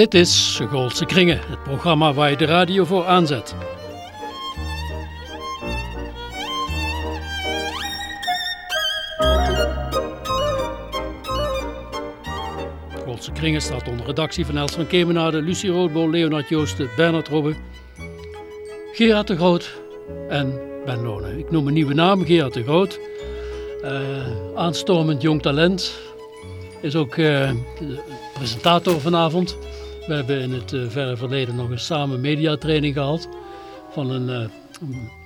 Dit is Goldse Kringen, het programma waar je de radio voor aanzet. Goldse Kringen staat onder redactie van Els van Kemenade, Lucie Roodbol, Leonard Joosten, Bernard Robbe, Gerard de Groot en Ben Lonen. Ik noem een nieuwe naam, Gerard de Groot. Uh, aanstormend jong talent. Is ook uh, presentator vanavond. We hebben in het uh, verre verleden nog een samen mediatraining gehad. Van een, een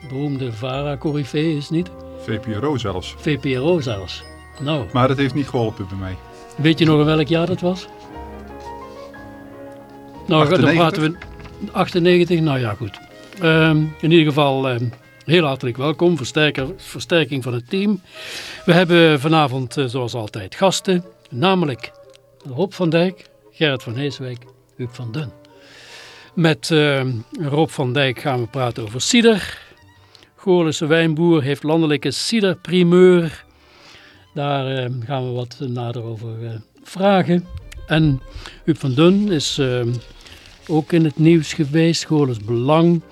beroemde VARA-corrivee, is het niet? VPRO zelfs. VPRO zelfs. Nou. Maar dat heeft niet geholpen bij mij. Weet je nog in welk jaar dat was? Nou, 98? dan praten we... 98, nou ja, goed. Um, in ieder geval... Um, Heel hartelijk welkom, versterking van het team. We hebben vanavond, zoals altijd, gasten. Namelijk Rob van Dijk, Gerrit van Heeswijk, Huub van Dun. Met uh, Rob van Dijk gaan we praten over cider. Goorlense wijnboer heeft landelijke ciderprimeur. Daar uh, gaan we wat nader over uh, vragen. En Huub van Dun is ook in het nieuws geweest, Goorles Belang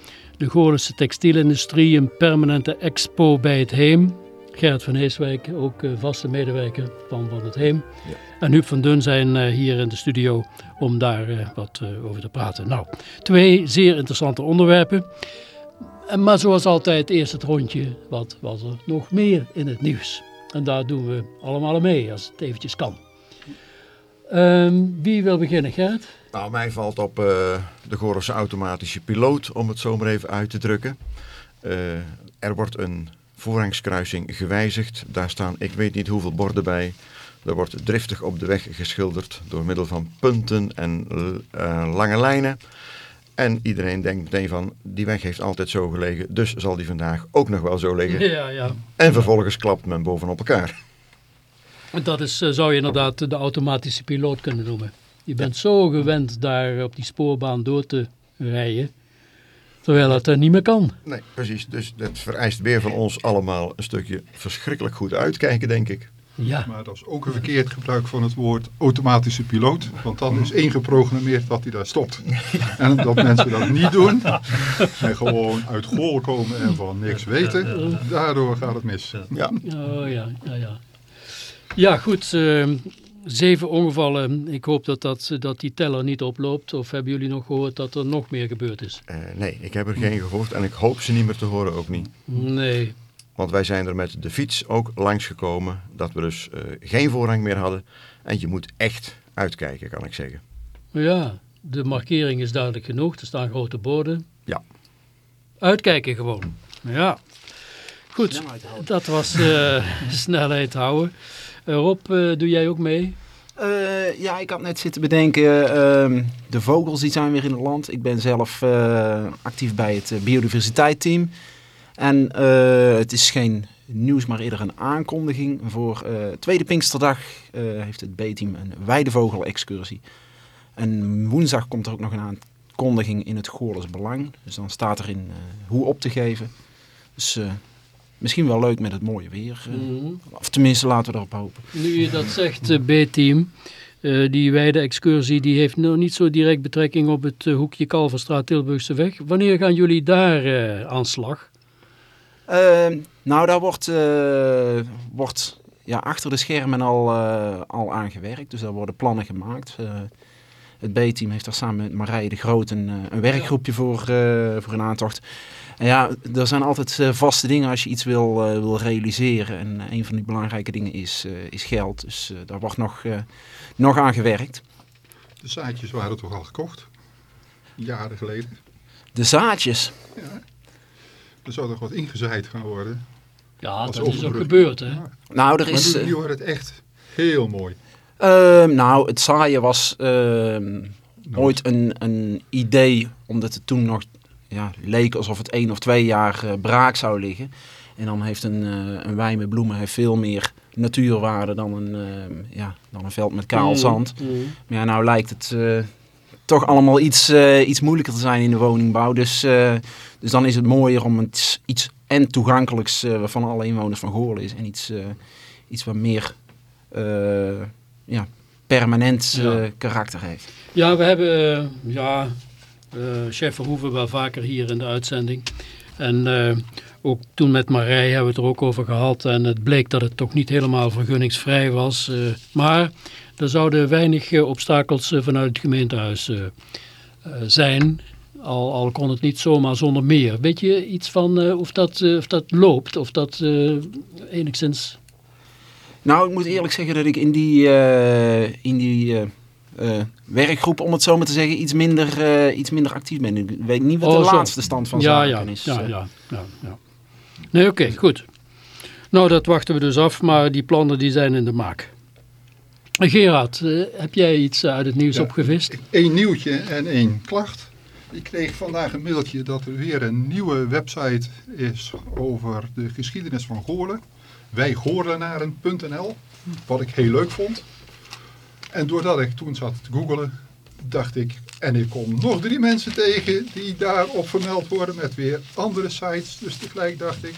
de Goorlense textielindustrie een permanente expo bij het Heem. Gerrit van Heeswijk, ook vaste medewerker van, van het Heem. Ja. En Huub van Dun zijn uh, hier in de studio om daar uh, wat over te praten. Nou, twee zeer interessante onderwerpen. Maar zoals altijd, eerst het rondje. Wat was er nog meer in het nieuws? En daar doen we allemaal mee, als het eventjes kan. Um, wie wil beginnen, Gerrit? Nou, mij valt op uh, de Gorense automatische piloot, om het zo maar even uit te drukken. Uh, er wordt een voorrangskruising gewijzigd. Daar staan ik weet niet hoeveel borden bij. Er wordt driftig op de weg geschilderd door middel van punten en uh, lange lijnen. En iedereen denkt meteen van, die weg heeft altijd zo gelegen, dus zal die vandaag ook nog wel zo liggen. Ja, ja. En vervolgens klapt men bovenop elkaar. Dat is, zou je inderdaad de automatische piloot kunnen noemen. Je bent zo gewend daar op die spoorbaan door te rijden, terwijl het er niet meer kan. Nee, precies. Dus dat vereist weer van ons allemaal een stukje verschrikkelijk goed uitkijken, denk ik. Ja. Maar dat is ook een verkeerd gebruik van het woord automatische piloot. Want dan is ingeprogrammeerd dat hij daar stopt. En dat mensen dat niet doen en gewoon uit goal komen en van niks weten, daardoor gaat het mis. Ja, oh, ja, ja, ja. ja goed. Uh, zeven ongevallen. Ik hoop dat, dat, dat die teller niet oploopt. Of hebben jullie nog gehoord dat er nog meer gebeurd is? Uh, nee, ik heb er geen gehoord en ik hoop ze niet meer te horen ook niet. Nee. Want wij zijn er met de fiets ook langsgekomen dat we dus uh, geen voorrang meer hadden. En je moet echt uitkijken, kan ik zeggen. Ja, de markering is duidelijk genoeg. Er staan grote borden. Ja. Uitkijken gewoon. Ja. Goed, dat was uh, snelheid houden. Uh, Rob, doe jij ook mee? Uh, ja, ik had net zitten bedenken, uh, de vogels die zijn weer in het land. Ik ben zelf actief bij het biodiversiteitsteam. En het is geen nieuws, maar eerder een aankondiging. Voor tweede Pinksterdag heeft het B-team een weidevogel-excursie. En woensdag komt er ook nog een aankondiging in het Goorles Belang. Dus dan staat erin hoe op te geven. Dus misschien wel leuk met het mooie weer. Mm -hmm. Of tenminste, laten we erop hopen. Nu je dat zegt, uh, B-team, uh, die wijde excursie, die heeft nog niet zo direct betrekking op het hoekje Kalverstraat Tilburgse weg. Wanneer gaan jullie daar aan slag? Ehm, nou, daar wordt, wordt ja, achter de schermen al, al aan gewerkt. Dus daar worden plannen gemaakt. Het B-team heeft daar samen met Marije de Groot een, een werkgroepje voor, voor een aantocht. En ja, er zijn altijd uh, vaste dingen als je iets wil, uh, wil realiseren. En een van die belangrijke dingen is, is geld. Dus daar wordt nog, nog aan gewerkt. De zaadjes waren toch al gekocht? Jaren geleden. De zaadjes? Ja. Er zou toch wat ingezaaid gaan worden? Ja, dat is ook gebeurd, hè? Ja. Nou, er is... Maar nu wordt het echt heel mooi. Ehm, nou, het zaaien was ehm, ooit een, een idee, omdat het toen nog ja, leek alsof het één of twee jaar uh, braak zou liggen. En dan heeft een, uh, een wei met bloemen heeft veel meer natuurwaarde dan een, uh, ja, dan een veld met kaal zand. Mm, mm. Maar ja, nou lijkt het toch allemaal iets, iets moeilijker te zijn in de woningbouw. Dus, dus dan is het mooier om het iets en toegankelijks van alle inwoners van Goorlen is. En iets, iets wat meer ja, permanent eh, Ja. karakter heeft. Ja, we hebben eh, ja, eh, chef Verhoeven wel vaker hier in de uitzending. En ook toen met Marij hebben we het er ook over gehad. En het bleek dat het toch niet helemaal vergunningsvrij was. maar er zouden weinig obstakels vanuit het gemeentehuis eh, eh, zijn. Al, al kon het niet zomaar zonder meer. Weet je iets van of, dat, of dat loopt? Of dat enigszins... Nou, ik moet eerlijk zeggen dat ik in die, eh, in die eh, eh, werkgroep, om het zo maar te zeggen, iets minder, eh, iets minder actief ben. Ik weet niet wat Oh, de zo. laatste stand van ja, zaken ja, is. Ja, ja, ja, ja. Nee, oké, goed. Nou, dat wachten we dus af, maar die plannen die zijn in de maak. Gerard, heb jij iets uit het nieuws Ja. opgevist? Eén nieuwtje en één klacht. Ik kreeg vandaag een mailtje dat er weer een nieuwe website is over de geschiedenis van Goorlen. Wijgoorlenaren.nl, wat ik heel leuk vond. En doordat ik toen zat te googelen, dacht ik, en ik kom nog drie mensen tegen die daarop vermeld worden met weer andere sites. Dus tegelijk dacht ik,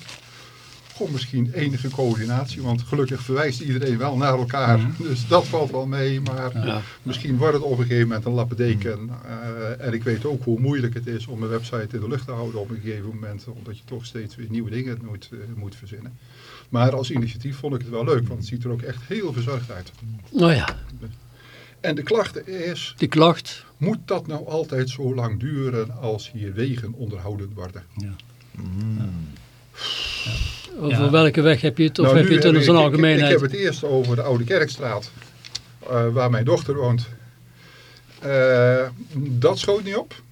Goh, misschien enige coördinatie, want gelukkig verwijst iedereen wel naar elkaar. Dus dat valt wel mee, maar Ja. misschien wordt het op een gegeven moment een lappendeken. Eh, en ik weet ook hoe moeilijk het is om een website in de lucht te houden op een gegeven moment. Omdat je toch steeds weer nieuwe dingen moet, eh, moet verzinnen. Maar als initiatief vond ik het wel leuk, want het ziet er ook echt heel verzorgd uit. Nou ja, En de klachte is, die klacht. moet dat nou altijd zo lang duren als hier wegen onderhouden worden? Over Ja. welke weg heb je het? Of Nou, heb je het in zijn ik- algemeenheid? Ik, heb het eerst over de Oude Kerkstraat, eh, waar mijn dochter woont. Eh, dat schoot niet op.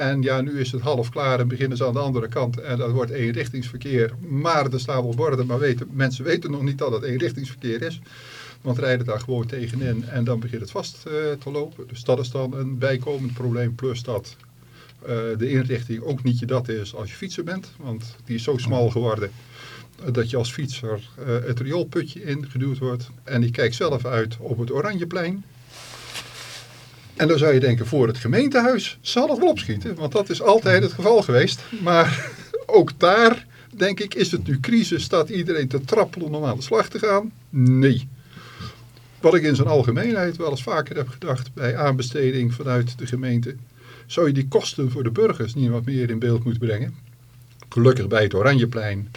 En ja, nu is het half klaar en beginnen ze aan de andere kant. En dat wordt eenrichtingsverkeer. Maar er staan wel borden, maar weten, mensen weten nog niet dat het eenrichtingsverkeer is. Want rijden daar gewoon tegenin en dan begint het vast eh, te lopen. Dus dat is dan een bijkomend probleem. Plus dat eh, de inrichting ook niet je dat is als je fietser bent. Want die is zo smal geworden eh, dat je als fietser het rioolputje ingeduwd wordt. En die kijkt zelf uit op het Oranjeplein. En dan zou je denken, voor het gemeentehuis zal het wel opschieten. Want dat is altijd het geval geweest. Maar ook daar, denk ik, is het nu crisis. Staat iedereen te trappelen om aan de slag te gaan? Nee. Wat ik in zijn algemeenheid wel eens vaker heb gedacht bij aanbesteding vanuit de gemeente. Zou je die kosten voor de burgers niet wat meer in beeld moeten brengen? Gelukkig bij het Oranjeplein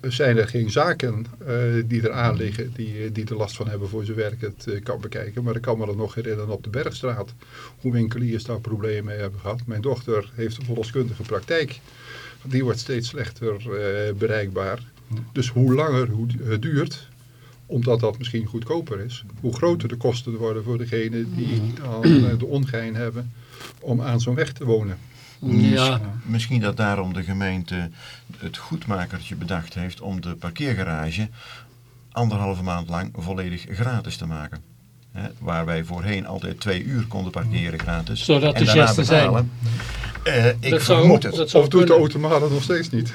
zijn er geen zaken eh, die er aan liggen die, eh, die er last van hebben voor zijn werk het eh, kan bekijken. Maar ik kan me dat nog herinneren op de Bergstraat, hoe winkeliers daar problemen mee hebben gehad. Mijn dochter heeft een verloskundige praktijk. Die wordt steeds slechter bereikbaar. Dus hoe langer hoe het duurt, omdat dat misschien goedkoper is, hoe groter de kosten worden voor degene die dan eh, de ongein hebben om aan zo'n weg te wonen. Ja, Misschien dat daarom de gemeente het goedmakertje bedacht heeft om de parkeergarage anderhalve maand lang volledig gratis te maken. Hè, waar wij voorheen altijd twee uur konden parkeren gratis. Zodat en de daarna gesten zijn. Eh, ik dat zou, vermoed het. dat zou Of doet de automaat het nog steeds niet?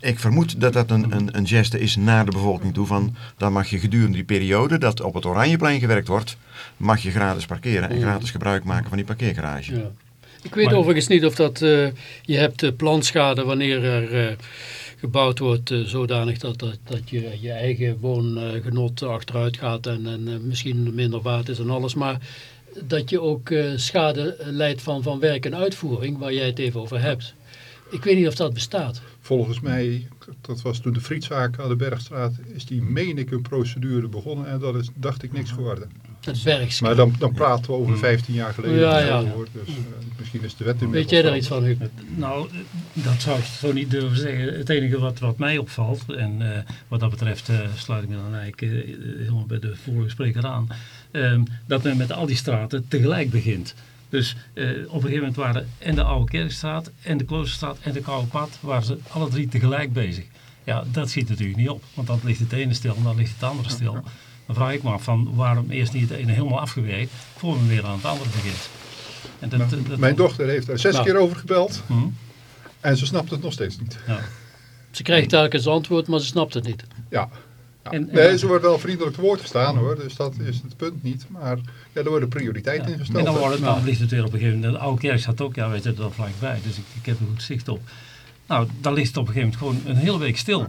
Ik vermoed dat dat een, een, een geste is naar de bevolking toe van dan mag je gedurende die periode dat op het Oranjeplein gewerkt wordt, mag je gratis parkeren en Mm. gratis gebruik maken van die parkeergarage. Ja. Ik weet Maar- overigens niet of dat... eh, je hebt eh, planschade wanneer er eh, gebouwd wordt zodanig dat, dat, dat je je eigen woongenot achteruit gaat en, en misschien minder waard is en alles. Maar dat je ook eh, schade leidt van, van werk en uitvoering, waar jij het even over hebt. Ik weet niet of dat bestaat. Volgens mij, dat was toen de frietzaak aan de Bergstraat, is die, meen ik, een procedure begonnen en dat is, dacht ik, niks geworden. Het. Maar dan, dan praten we over 15 jaar geleden. Ja, ja. hoor. Dus eh, misschien is de wet inmiddels Weet jij daar iets van, Huub? Nou, dat zou ik zo niet durven zeggen. Het enige wat, wat mij opvalt, en eh, wat dat betreft eh, sluit ik me dan eigenlijk helemaal bij de vorige spreker aan, ehm, dat men met al die straten tegelijk begint. Dus eh, op een gegeven moment waren en de Oude Kerkstraat en de Kloosterstraat en de Koude Pad, waren ze alle drie tegelijk bezig. Ja, dat ziet natuurlijk niet op, want dan ligt het ene stil en dan ligt het andere stil. Dan vraag ik me af van waarom eerst niet het ene helemaal afgewerkt, voor men weer aan het andere begint. En dat, Nou, dat- Mijn dochter heeft daar zes Nou. keer over gebeld Hm? en ze snapt het nog steeds niet. Ja. Ze krijgt telkens antwoord, maar ze snapt het niet. Ja. Ja. En- en- nee, ze wordt wel vriendelijk te woord gestaan hoor, dus dat is het punt niet. Maar ja, er worden prioriteiten Ja. ingesteld. En dan, wordt het, dan ligt het weer op een gegeven moment. De oude kerk staat ook, ja, wij zitten er vlakbij, dus ik, ik heb er goed zicht op. Nou, dan ligt het op een gegeven moment gewoon een hele week stil.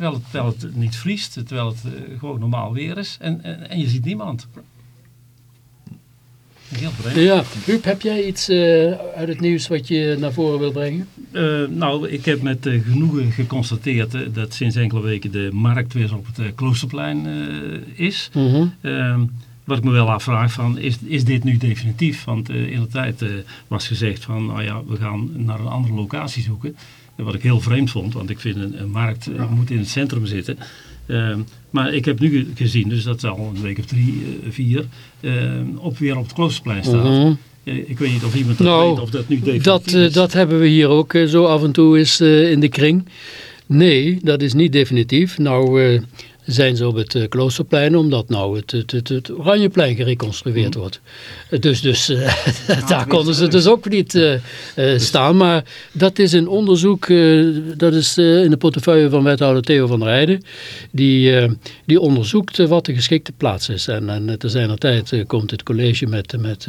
Terwijl het, terwijl het niet vriest, terwijl het eh, gewoon normaal weer is. En, en, en je ziet niemand. Heel vreemd. Ja, Huub, heb jij iets eh, uit het nieuws wat je naar voren wil brengen? Eh, nou, ik heb met genoegen geconstateerd dat sinds enkele weken de markt weer op het Kloosterplein is. Mhm. Ehm, wat ik me wel afvraag, van, is, is dit nu definitief? Want in de tijd was gezegd van, nou ja, we gaan naar een andere locatie zoeken. Wat ik heel vreemd vond, want ik vind een, een markt eh, moet in het centrum zitten. Ehm, maar ik heb nu ge- gezien, dus dat is al een week of drie, eh, vier, ehm, op, weer op het Kloosterplein staat. Mhm. Eh, ik weet niet of iemand dat Nou, weet of dat nu definitief Dat, is. dat hebben we hier ook zo af en toe eens in de kring. Nee, dat is niet definitief. Nou zijn ze op het eh, Kloosterplein omdat nou het, het, het, het Oranjeplein gereconstrueerd wordt. Eh, Dus, dus eh, daar konden ze dus ook niet eh, staan. Maar dat is een onderzoek, dat is in de portefeuille van wethouder Theo van der Heijden. Die, die onderzoekt wat de geschikte plaats is. En, en te zijner tijd komt het college met, met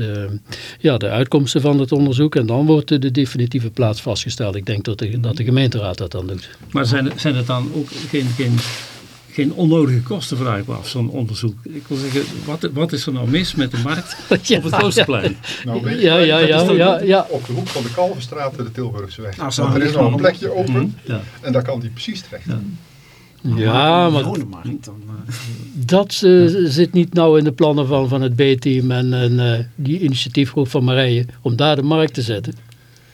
ja, de uitkomsten van het onderzoek. En dan wordt de definitieve plaats vastgesteld. Ik denk dat de, dat de gemeenteraad dat dan doet. Maar zijn, zijn het dan ook geen, geen, geen onnodige kosten, vraag ik me af, zo'n onderzoek? Ik wil zeggen, wat, wat is er nou mis met de markt Ja, op het Kloosterplein? Nou, weet je, Ja, ja, dat ja, ja, ja. op de hoek van de Kalverstraat en de Tilburgseweg. Nou, zo Want er is nog een plekje open Ja. en daar kan die precies terecht. Ja, maar dan. eh. dat eh, zit niet nou in de plannen van, van het B-team en, en eh, die initiatiefgroep van Marije om daar de markt te zetten.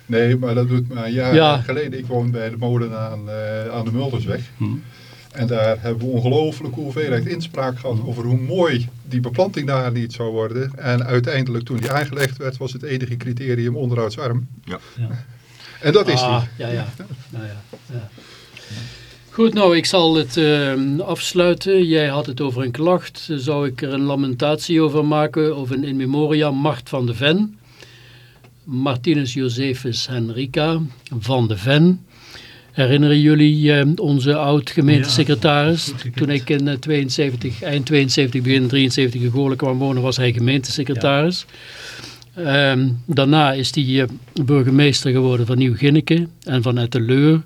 Nee, maar dat doet me een jaar Ja. geleden. Ik woon bij de molen aan, eh, aan de Muldersweg. Hm. En daar hebben we ongelooflijke hoeveelheid inspraak gehad over hoe mooi die beplanting daar niet zou worden. En uiteindelijk toen die aangelegd werd, was het enige criterium onderhoudsarm. Ja. Ja. En dat is Ah, die. ja, ja. Nou, ja, ja. Goed, nou, ik zal het eh, afsluiten. Jij had het over een klacht. Zou ik er een lamentatie over maken? Of een in memoria Mart van de Ven. Martinus Josephus Henrica van de Ven. Herinneren jullie eh, onze oud-gemeentesecretaris? Ja. Toen ik in eh, 72, eind 72, begin 73 in Goorlen kwam wonen, was hij gemeentesecretaris. Ehm, daarna is hij eh, burgemeester geworden van Nieuw-Ginneken en van Etteleur.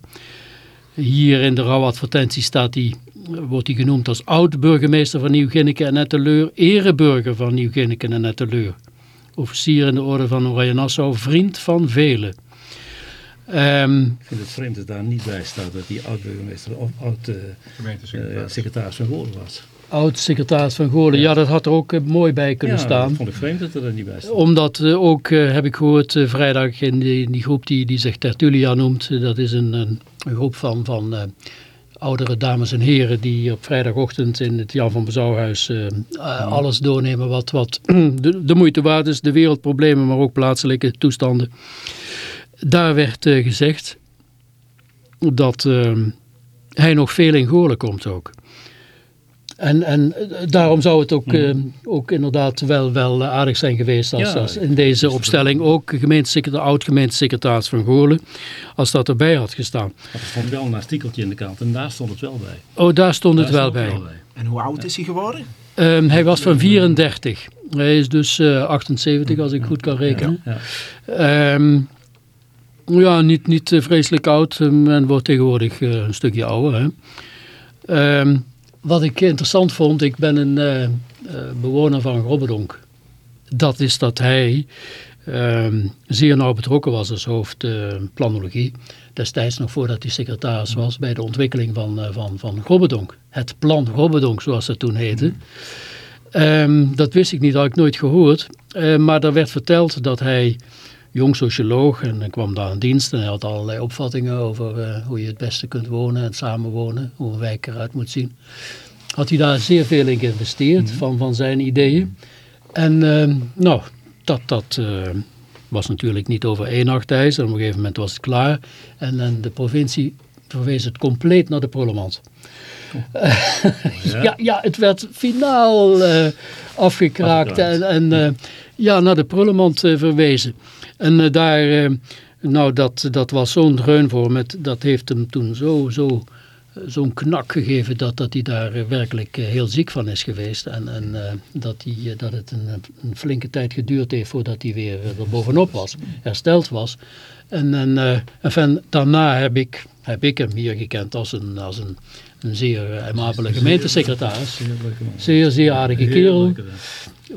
Hier in de rouwadvertentie staat hij, eh, wordt hij genoemd als oud-burgemeester van Nieuw-Ginneken en Etteleur, ereburger van Nieuw-Ginneken en Etteleur. Officier in de orde van Oranje Nassau, vriend van velen. Ehm, Ik vind het vreemd dat daar niet bij staat dat hij oud-burgemeester of Gemeentesecretaris. oud-secretaris van Goorlen was. oud-secretaris van Goorlen, ja. dat had er ook eh, mooi bij kunnen ja, staan. dat vond ik vreemd dat er niet bij staat. Omdat eh, ook, eh, heb ik gehoord, eh, vrijdag in die, die groep die, die zich Tertulia noemt. eh, dat is een, een, een groep van, van eh, oudere dames en heren die op vrijdagochtend in het Jan van Bezouwhuis eh, eh, alles doornemen wat, wat de, de moeite waard is. De wereldproblemen, maar ook plaatselijke toestanden. Daar werd eh, gezegd dat eh, hij nog veel in Goorlen komt ook. En, en eh, daarom zou het ook, eh, ook inderdaad wel, wel eh, aardig zijn geweest als, Ja, als in deze opstelling ook gemeentesecretaris, oud-gemeentesecretaris van Goorlen, als dat erbij had gestaan. Maar er stond wel een artikeltje in de krant en daar stond het wel bij. Oh, daar stond het Daar wel stond bij. het wel En hoe oud is hij geworden? Ehm, hij was van 34. Hij is dus eh, 78 als ik goed kan rekenen. Ja. Ehm, ja, niet, niet eh, vreselijk oud ehm, en wordt tegenwoordig eh, een stukje ouder. Hè. Ehm, wat ik interessant vond, ik ben een eh, bewoner van Grobbedonk. Dat is dat hij ehm, zeer nauw betrokken was als hoofd planologie. Destijds nog voordat hij secretaris was bij de ontwikkeling van, eh, van, van Grobbedonk. Het plan Grobbedonk zoals dat toen heette. Ehm, dat wist ik niet, dat had ik nooit gehoord. Eh, maar er werd verteld dat hij jong socioloog en kwam daar in dienst en hij had allerlei opvattingen over eh, hoe je het beste kunt wonen en samenwonen, hoe een wijk eruit moet zien. Had hij daar zeer veel in geïnvesteerd van, van zijn ideeën. En ehm, nou, dat, dat eh, was natuurlijk niet over één nacht ijs. En op een gegeven moment was het klaar. En, en de provincie verwees het compleet naar de prollemant. Ja? Ja, ja, het werd finaal eh, afgekraakt en, en ja, naar de prullenmand verwezen. En eh, daar, eh, nou dat, dat was zo'n dreun voor hem. Het, dat heeft hem toen zo, zo zo'n knak gegeven dat, dat hij daar eh, werkelijk eh, heel ziek van is geweest. En, en eh, dat, hij, eh, dat het een, een flinke tijd geduurd heeft voordat hij weer eh, er bovenop was, hersteld was. En, en eh, enfin, daarna heb ik, heb ik hem hier gekend als een, als een, een zeer eh, aimabele gemeentesecretaris. Zeer. Zeer, aardige kerel.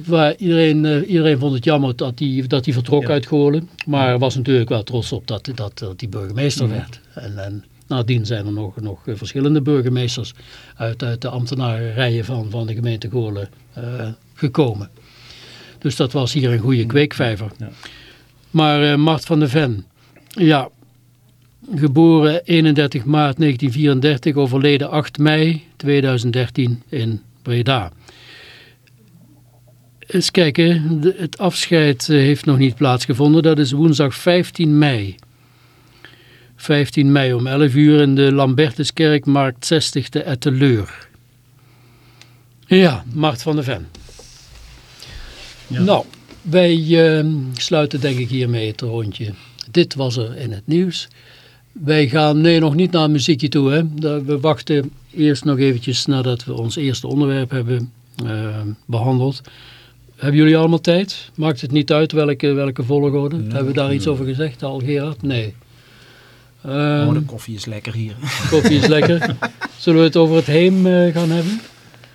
Waar iedereen, eh, iedereen vond het jammer dat hij, dat hij vertrok Ja. uit Goorlen. Maar was natuurlijk wel trots op dat, dat, dat hij burgemeester werd. En, en nadien zijn er nog, nog eh, verschillende burgemeesters uit, uit de ambtenarijen van, van de gemeente Goorlen eh, gekomen. Dus dat was hier een goede kweekvijver. Ja. Maar Mart van de Ven, ja, geboren 31 maart 1934, overleden 8 mei 2013 in Breda. Eens kijken, de- het afscheid eh, heeft nog niet plaatsgevonden. Dat is woensdag 15 mei. 15 mei om 11 uur in de Lambertuskerk, markt 60 te Etteleur. Ja, Mart van der Ven. Ja. Nou, wij eh, sluiten denk ik hiermee het rondje. Dit was er in het nieuws. Wij gaan, nee, nog niet naar muziekje toe. Hè. We wachten eerst nog eventjes nadat we ons eerste onderwerp hebben eh, behandeld. Hebben jullie allemaal tijd? Maakt het niet uit welke, welke volgorde? Hebben we daar iets over gezegd al, Gerard? Nee. Ehm, Oh, de koffie is lekker hier. koffie is lekker. Zullen we het over het heem eh, gaan hebben?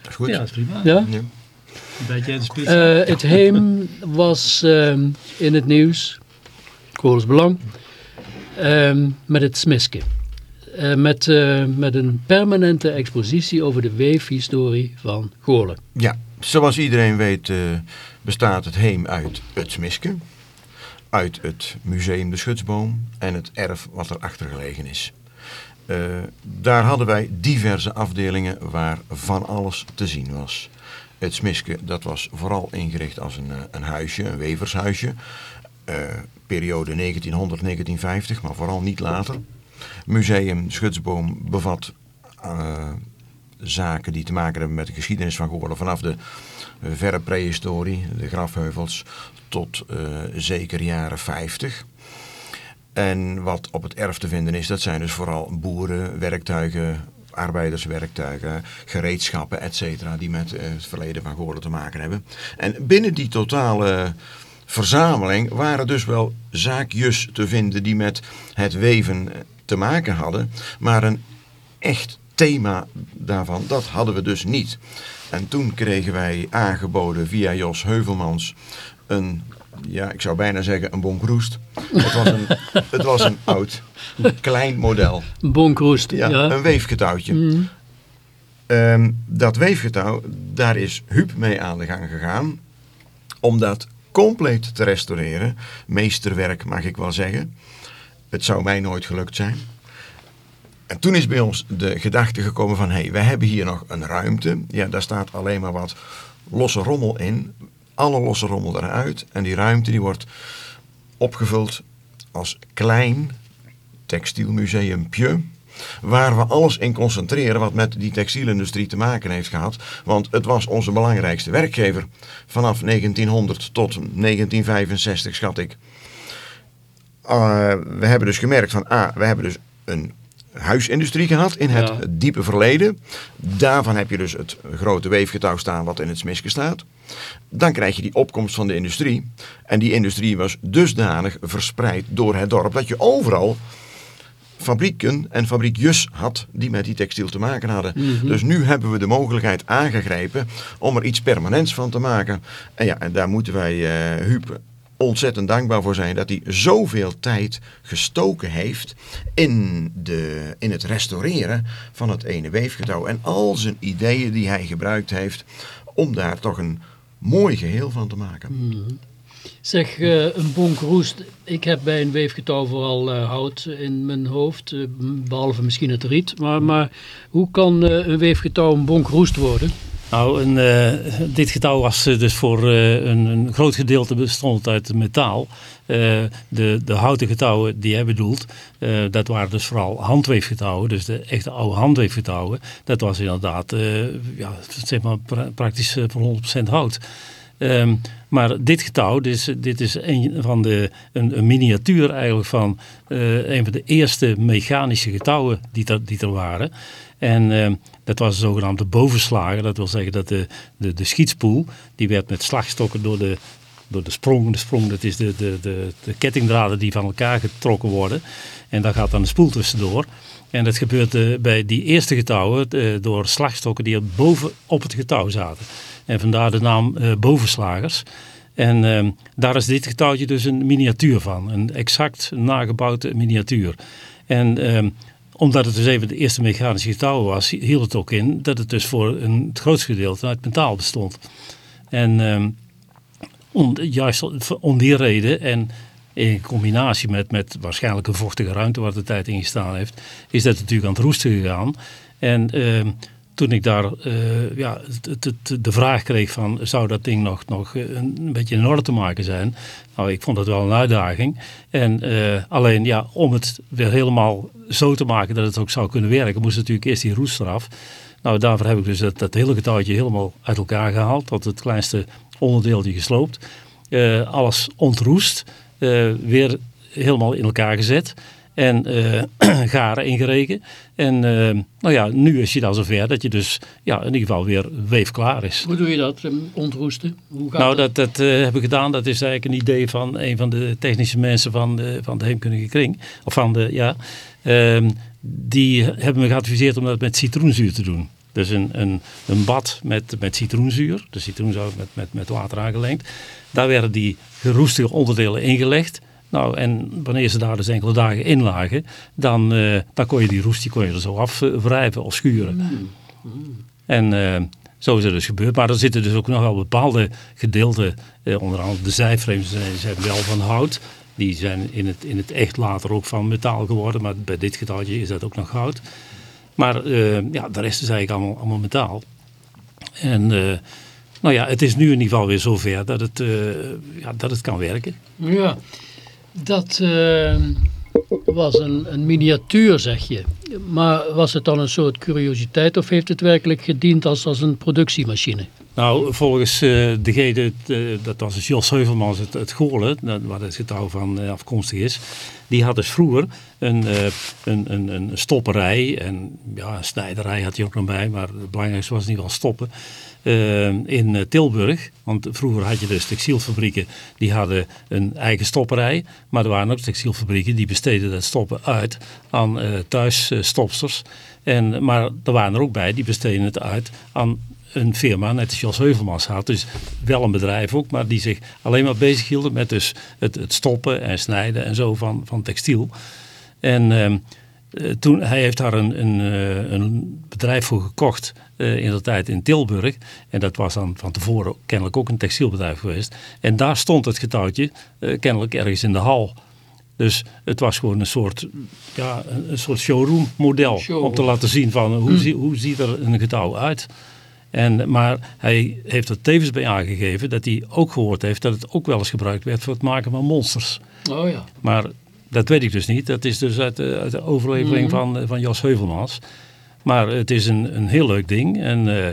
Dat is goed. Ja, dat is prima. Ja? Ja. Een beetje in de spits. Eh, het heem was ehm, in het nieuws, Goorles Belang, ehm, met het Smiske. Eh, met, eh, met een permanente expositie over de weefhistorie van Goorlen. Ja, zoals iedereen weet eh, bestaat het heem uit het Smiske, uit het museum De Schutsboom en het erf wat erachter gelegen is. Daar hadden wij diverse afdelingen waar van alles te zien was. Het Smiske, dat was vooral ingericht als een, een huisje, een wevershuisje. Eh, periode 1900-1950, maar vooral niet later. Museum Schutsboom bevat eh, zaken die te maken hebben met de geschiedenis van Goorlen. Vanaf de eh, verre prehistorie, de grafheuvels, tot zeker jaren 50. En wat op het erf te vinden is, dat zijn dus vooral boeren, werktuigen, arbeiderswerktuigen, gereedschappen, et cetera, die met het verleden van Goorlen te maken hebben. En binnen die totale verzameling waren dus wel zaakjes te vinden die met het weven te maken hadden, maar een echt thema daarvan, dat hadden we dus niet. En toen kregen wij aangeboden via Jos Heuvelmans een, ja, ik zou bijna zeggen een bonkroest. Het was een, het was een oud, klein model. Bonkroest, Ja, ja. een weefgetouwtje. Mhm. Ehm, dat weefgetouw, daar is Huub mee aan de gang gegaan. Om dat compleet te restaureren. Meesterwerk mag ik wel zeggen. Het zou mij nooit gelukt zijn. En toen is bij ons de gedachte gekomen van... hé, hey, wij hebben hier nog een ruimte. Ja, daar staat alleen maar wat losse rommel in. Alle losse rommel eruit. En die ruimte die wordt opgevuld als klein textielmuseumpje. Waar we alles in concentreren wat met die textielindustrie te maken heeft gehad. Want het was onze belangrijkste werkgever. Vanaf 1900 tot 1965 schat ik. Uh, we hebben dus gemerkt van, ah, we hebben dus een huisindustrie gehad in het Ja. diepe verleden. Daarvan heb je dus het grote weefgetouw staan wat in het smiske staat. Dan krijg je die opkomst van de industrie. En die industrie was dusdanig verspreid door het dorp dat je overal fabrieken en fabriekjes had die met die textiel te maken hadden. Dus nu hebben we de mogelijkheid aangegrepen om er iets permanents van te maken. En ja, en daar moeten wij uh, Huub ontzettend dankbaar voor zijn dat hij zoveel tijd gestoken heeft in, de, in het restaureren van het ene weefgetouw. En al zijn ideeën die hij gebruikt heeft om daar toch een mooi geheel van te maken. Mm. Zeg, uh, een bonkroest. Ik heb bij een weefgetouw vooral uh, hout in mijn hoofd, uh, behalve misschien het riet. Maar, maar hoe kan een weefgetouw een bonkroest worden? Nou, een, dit getouw was dus voor een, een, groot gedeelte bestond uit metaal. de, de houten getouwen die hij bedoelt, dat waren dus vooral handweefgetouwen. Dus de echte oude handweefgetouwen. Dat was inderdaad ja, zeg maar pra praktisch voor 100% hout. Um, maar dit getouw, dit is, een, van de, een, miniatuur eigenlijk van uh, een van de eerste mechanische getouwen die die er waren. En ehm, dat was een zogenaamde bovenslager. Dat wil zeggen dat de, de, de schietspoel, die werd met slagstokken door de, door de sprong. De sprong, dat is de, de, de, de kettingdraden die van elkaar getrokken worden. En daar gaat dan een spoel tussendoor. En dat gebeurt eh, bij die eerste getouwen eh, door slagstokken die boven op het getouw zaten. En vandaar de naam eh, bovenslagers. En ehm, daar is dit getouwtje dus een miniatuur van. Een exact nagebouwde miniatuur. En ehm, omdat het dus even de eerste mechanische getouwen was, hield het ook in dat het dus voor een, het grootste gedeelte uit metaal bestond. En ehm, om, juist om die reden en in combinatie met, met waarschijnlijk een vochtige ruimte waar de tijd in gestaan heeft, is dat natuurlijk aan het roesten gegaan. En ehm, toen ik daar uh, ja, de vraag kreeg van zou dat ding nog, nog een beetje in orde te maken zijn. Nou, ik vond dat wel een uitdaging. En uh, alleen ja, om het weer helemaal zo te maken dat het ook zou kunnen werken, moest natuurlijk eerst die roest eraf. Nou, daarvoor heb ik dus dat, dat hele getouwtje helemaal uit elkaar gehaald, tot het kleinste onderdeeltje gesloopt. Alles ontroest. Eh, weer helemaal in elkaar gezet. En uh, garen ingereken. En uh, nou ja, nu is je dan zover dat je dus ja, in ieder geval weer weefklaar is. Hoe doe je dat, ontroesten? Hoe gaat nou, dat, dat uh, heb ik gedaan. Dat is eigenlijk een idee van een van de technische mensen van de, van de Heemkundige Kring. Of van de, ja. Uh, die hebben me geadviseerd om dat met citroenzuur te doen. Dus een, een, een bad met, met citroenzuur, de citroenzout met, met, met water aangelengd. Daar werden die geroestige onderdelen ingelegd. Nou, en wanneer ze daar dus enkele dagen in lagen, dan, uh, dan kon je die roest die kon je er zo afwrijven of schuren. Mm. Mm. En uh, zo is het dus gebeurd. Maar er zitten dus ook nog wel bepaalde gedeelten, uh, onder andere de zijframes zijn, zijn wel van hout. Die zijn in het, in het echt later ook van metaal geworden, maar bij dit getaaltje is dat ook nog hout. Maar ja, de rest is eigenlijk allemaal, allemaal metaal. En nou ja, het is nu in ieder geval weer zover dat het, ja, dat het kan werken. Ja, dat uh, was een, een, miniatuur, zeg je. Maar was het dan een soort curiositeit of heeft het werkelijk gediend als, als een productiemachine? Nou, volgens uh, degene, uh, dat was Jos Heuvelmans, het, het Goorlen, waar het getouw van uh, afkomstig is. Die had dus vroeger een, een, een, een stopperij en ja, een snijderij had hij ook nog bij. Maar het belangrijkste was in ieder geval stoppen. in Tilburg, want vroeger had je dus textielfabrieken die hadden een eigen stopperij. Maar er waren ook textielfabrieken die besteden dat stoppen uit aan thuisstopsters. En, maar er waren er ook bij die besteden het uit aan een firma, net als Jos Heuvelmans had. Dus wel een bedrijf ook, maar die zich alleen maar bezig hielden met dus het, het stoppen en snijden en zo van, van textiel. En uh, toen, hij heeft daar een, een, eh, een bedrijf voor gekocht uh, in de tijd in Tilburg. En dat was dan van tevoren kennelijk ook een textielbedrijf geweest. En daar stond het getouwtje kennelijk ergens in de hal. Dus het was gewoon een soort, ja, een soort showroom model. Showroom. Om te laten zien van hoe, zie, hoe ziet er een getouw uit. En, maar hij heeft er tevens bij aangegeven dat hij ook gehoord heeft dat het ook wel eens gebruikt werd voor het maken van monsters. Oh ja. Maar dat weet ik dus niet. Dat is dus uit de, uit de overlevering mm van, van Jos Heuvelmans. Maar het is een, een heel leuk ding. En uh,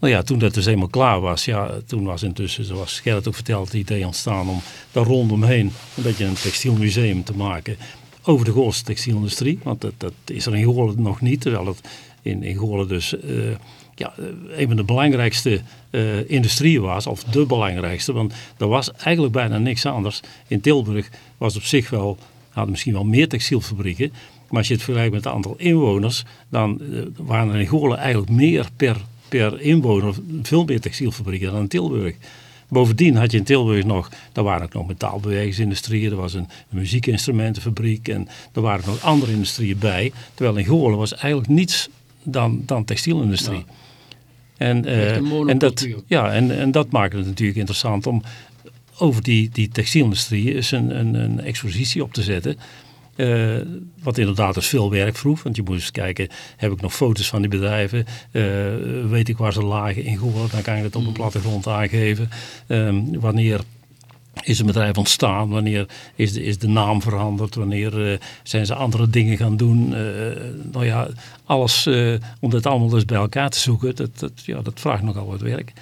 nou ja, toen dat dus helemaal klaar was, ja, toen was intussen, zoals Gerrit ook verteld, het idee ontstaan om daar rondomheen een beetje een textielmuseum te maken over de Goorse textielindustrie. Want dat, dat is er in Goorlen nog niet, terwijl het in, in dus... Uh, ja, een van de belangrijkste uh, industrieën was, of de belangrijkste. Want er was eigenlijk bijna niks anders. In Tilburg was op zich wel, hadden misschien wel meer textielfabrieken. Maar als je het vergelijkt met het aantal inwoners, dan waren er in Goorlen eigenlijk meer per, per inwoner, veel meer textielfabrieken dan in Tilburg. Bovendien had je in Tilburg nog, daar waren ook nog metaalbewegingsindustrieën, er was een, een muziekinstrumentenfabriek en er waren nog andere industrieën bij. Terwijl in Goorlen was eigenlijk niets dan, dan textielindustrie. Ja. En, uh, en, dat, ja, en, en dat maakt het natuurlijk interessant om over die, die textielindustrie eens een, een, een expositie op te zetten. Uh, wat inderdaad dus veel werk vroeg. Want je moest eens kijken, heb ik nog foto's van die bedrijven? Uh, weet ik waar ze lagen in Goorlen? Dan kan je het op een mm. plattegrond aangeven. Um, wanneer is een bedrijf ontstaan? Wanneer is de, is de naam veranderd? Wanneer uh, zijn ze andere dingen gaan doen? Uh, nou ja, alles uh, om dit allemaal dus bij elkaar te zoeken, dat, dat, ja, dat vraagt nogal wat werk.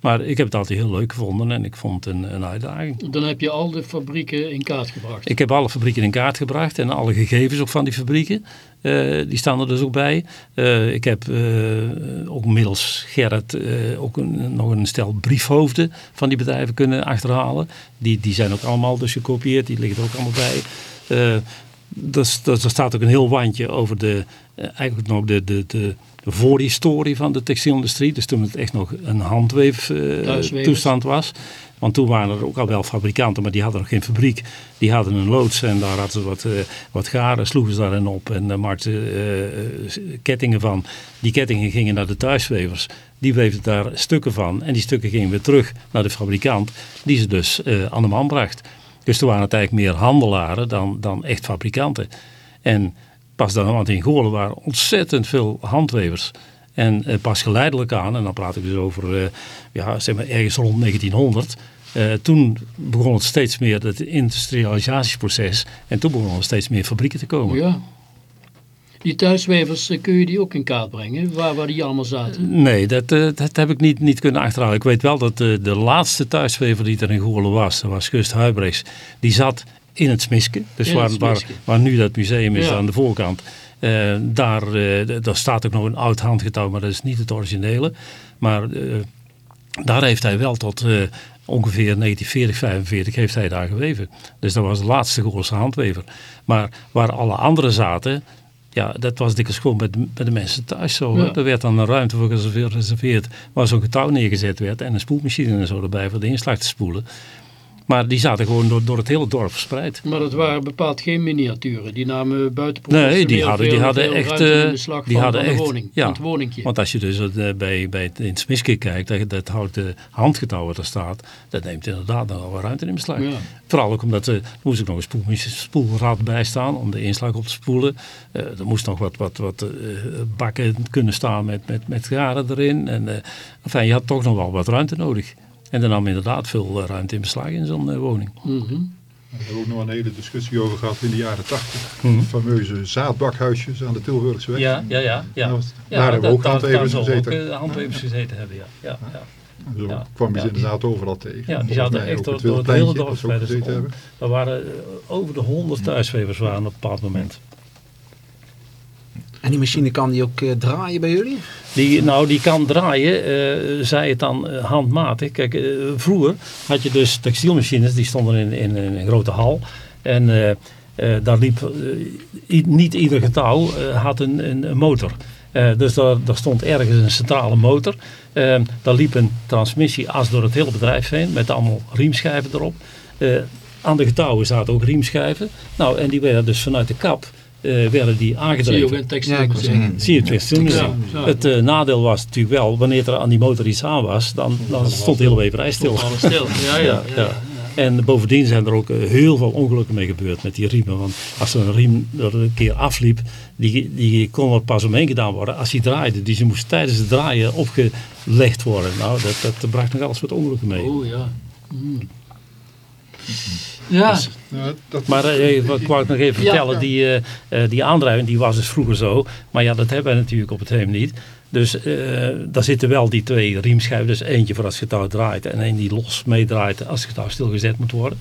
Maar ik heb het altijd heel leuk gevonden en ik vond het een, een uitdaging. Dan heb je al de fabrieken in kaart gebracht. Ik heb alle fabrieken in kaart gebracht en alle gegevens ook van die fabrieken. eh, die staan er dus ook bij. Eh, ik heb eh, ook middels Gerrit ook een, nog een stel briefhoofden van die bedrijven kunnen achterhalen. Die, die zijn ook allemaal dus gekopieerd, die liggen er ook allemaal bij. Dus, dus er staat ook een heel wandje over de, eigenlijk nog de, de, de, de voorhistorie van de textielindustrie. Dus toen het echt nog een handweef eh, was. Want toen waren er ook al wel fabrikanten, maar die hadden nog geen fabriek. Die hadden een loods en daar hadden ze wat, eh, wat garen, sloegen ze daarin op en daar maakten eh, eh, kettingen van. Die kettingen gingen naar de thuiswevers. Die weefden daar stukken van en die stukken gingen weer terug naar de fabrikant, die ze dus aan de man bracht. Dus toen waren het eigenlijk meer handelaren dan, dan echt fabrikanten. En pas dan, want in Goorlen waren ontzettend veel handwevers. En eh, pas geleidelijk aan, en dan praat ik dus over eh, ja, zeg maar ergens rond 1900. eh, toen begon het steeds meer het industrialisatieproces. En toen begonnen er steeds meer fabrieken te komen. Ja. Die thuiswevers, kun je die ook in kaart brengen? Waar, waar die allemaal zaten? Nee, dat, dat heb ik niet, niet kunnen achterhalen. Ik weet wel dat de, de laatste thuiswever die er in Goorlen was, dat was Gust Huibrechts, die zat in het Smiske. Dus waar, het waar, Smiske. waar nu dat museum is Ja. aan de voorkant. Eh, daar, eh, daar staat ook nog een oud handgetouw, maar dat is niet het originele. Maar eh, daar heeft hij wel tot ongeveer 1940, 45 heeft hij daar geweven. Dus dat was de laatste Goorlse handwever. Maar waar alle anderen zaten, ja, dat was dikwijls gewoon met, met de mensen thuis zo. Ja. Er werd dan een ruimte voor gereserveerd waar zo'n getouw neergezet werd en een spoelmachine en zo erbij voor de inslag te spoelen. Maar die zaten gewoon door, door het hele dorp verspreid. Maar dat waren bepaald geen miniaturen. Die namen buiten Nee, die hadden, die hadden echt. in eh, beslag die van, hadden van de woning. ja. Het woningje. Want als je dus eh, bij, bij het, in het Smiske kijkt, dat, dat houten handgetouw wat er staat, dat neemt inderdaad nogal wat ruimte in beslag. Ja. Vooral ook omdat eh, er moest ook nog een spoelmachine- spoelrad bij staan om de inslag op te spoelen. Eh, er moest nog wat, wat, wat eh, bakken kunnen staan met, met, met garen erin. En, eh, enfin, je had toch nog wel wat ruimte nodig. En er nam inderdaad veel eh, ruimte in beslag in zo'n eh, woning. Mhm. We hebben ook nog een hele discussie over gehad in de jaren tachtig. Mhm. Fameuze zaadbakhuisjes aan de Tilburgse weg. Ja, ja, ja. ja. Nou, daar hebben we ook handwevers daar gezeten. Ook, eh, gezeten hebben, ja. ja, ja. Zo Ja. kwam je ze Ja. inderdaad overal tegen. Ja, die zaten echt door, het door het hele dorp hebben. Er waren over de honderd thuiswevers waren op een bepaald moment. En die machine kan die ook eh, draaien bij jullie? Die, nou, die kan draaien, eh zij het dan eh, handmatig. Kijk, vroeger had je dus textielmachines, die stonden in, in, een grote hal. En daar liep, niet ieder getouw had een, een, motor. Dus daar, stond ergens een centrale motor. Eh, daar liep een transmissieas door het hele bedrijf heen met allemaal riemschijven erop. Aan de getouwen zaten ook riemschijven. Nou, en die werden dus vanuit de kap eh, werden die Zie je ook aangedreven. in Ja. Zie je het weer Ja, stil. ja. Het eh, nadeel was natuurlijk wel, wanneer er aan die motor iets aan was, dan, dan stond de hele weverij stil. Alles stil. Ja, ja, ja. Ja, En bovendien zijn er ook eh, heel veel ongelukken mee gebeurd met die riemen. Want als er een riem er een keer afliep, die, die kon er pas omheen gedaan worden als hij draaide. Dus die moest tijdens het draaien opgelegd worden. Nou, dat, dat bracht nog alles wat ongelukken mee. Oh ja. Mm. Ja, Ja, dat, Maar eh, wat ik wou ik nog even Ja, vertellen, ja. Die, eh, eh, die aandrijving die was dus vroeger zo. Maar ja, dat hebben we natuurlijk op het heem niet. Dus eh, daar zitten wel die twee riemschijven. Dus eentje voor als het getouw draait en één die los meedraait als het getouw stilgezet moet worden.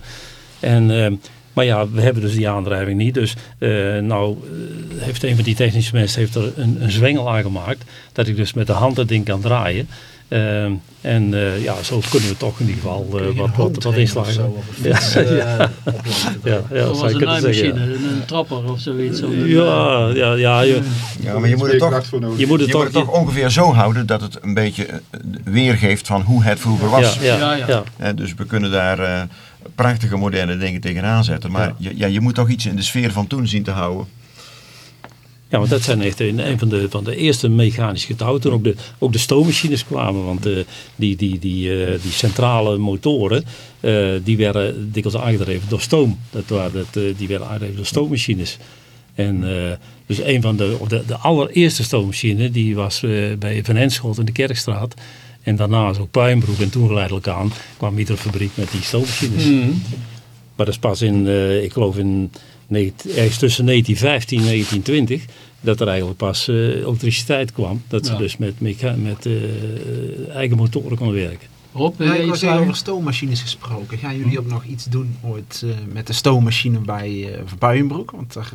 En, maar ja, we hebben dus die aandrijving niet. Dus eh, nou heeft een van die technische mensen heeft er een, een zwengel aangemaakt. Dat ik dus met de hand het ding kan draaien. Eh, en eh, ja, zo kunnen we toch in ieder geval eh, wat, wat, wat inslagen. Ja, ja, ja, ja, dat zou was je een kunnen zeggen. naaimachine, een, een trapper of zoiets. Zo. Ja, ja, ja, Ja, maar je moet het toch, je moet het je toch... moet het toch ongeveer zo houden dat het een beetje eh, weergeeft van hoe het vroeger was. ja, ja, Ja, ja, ja. Hè, dus we kunnen daar eh, prachtige moderne dingen tegenaan zetten. Maar Ja. Je, ja, je moet toch iets in de sfeer van toen zien te houden. Ja, want dat zijn echt een, een van, de, van de eerste mechanische getouwen. Toen ook de, ook de stoommachines kwamen. Want eh, die, die, die, eh, die centrale motoren, eh, die werden dikwijls aangedreven door stoom. Dat waren, dat, eh, die werden aangedreven door stoommachines. En eh, dus een van de, de, de allereerste stoommachine, die was eh, bij Van Enschot in de Kerkstraat. En daarna is ook Puinbroek en toen geleidelijk aan kwam iedere fabriek met die stoommachines. Mhm. Maar dat is pas in, eh, ik geloof in ergens tussen 1915 en 1920 dat er eigenlijk pas eh, elektriciteit kwam. Dat ze Ja. dus met, met eh, eigen motoren konden werken. Rob, zeggen, zeggen? over stoommachines gesproken. Gaan jullie ook nog iets doen ooit eh, met de stoommachine bij eh Buienbroek? Want daar,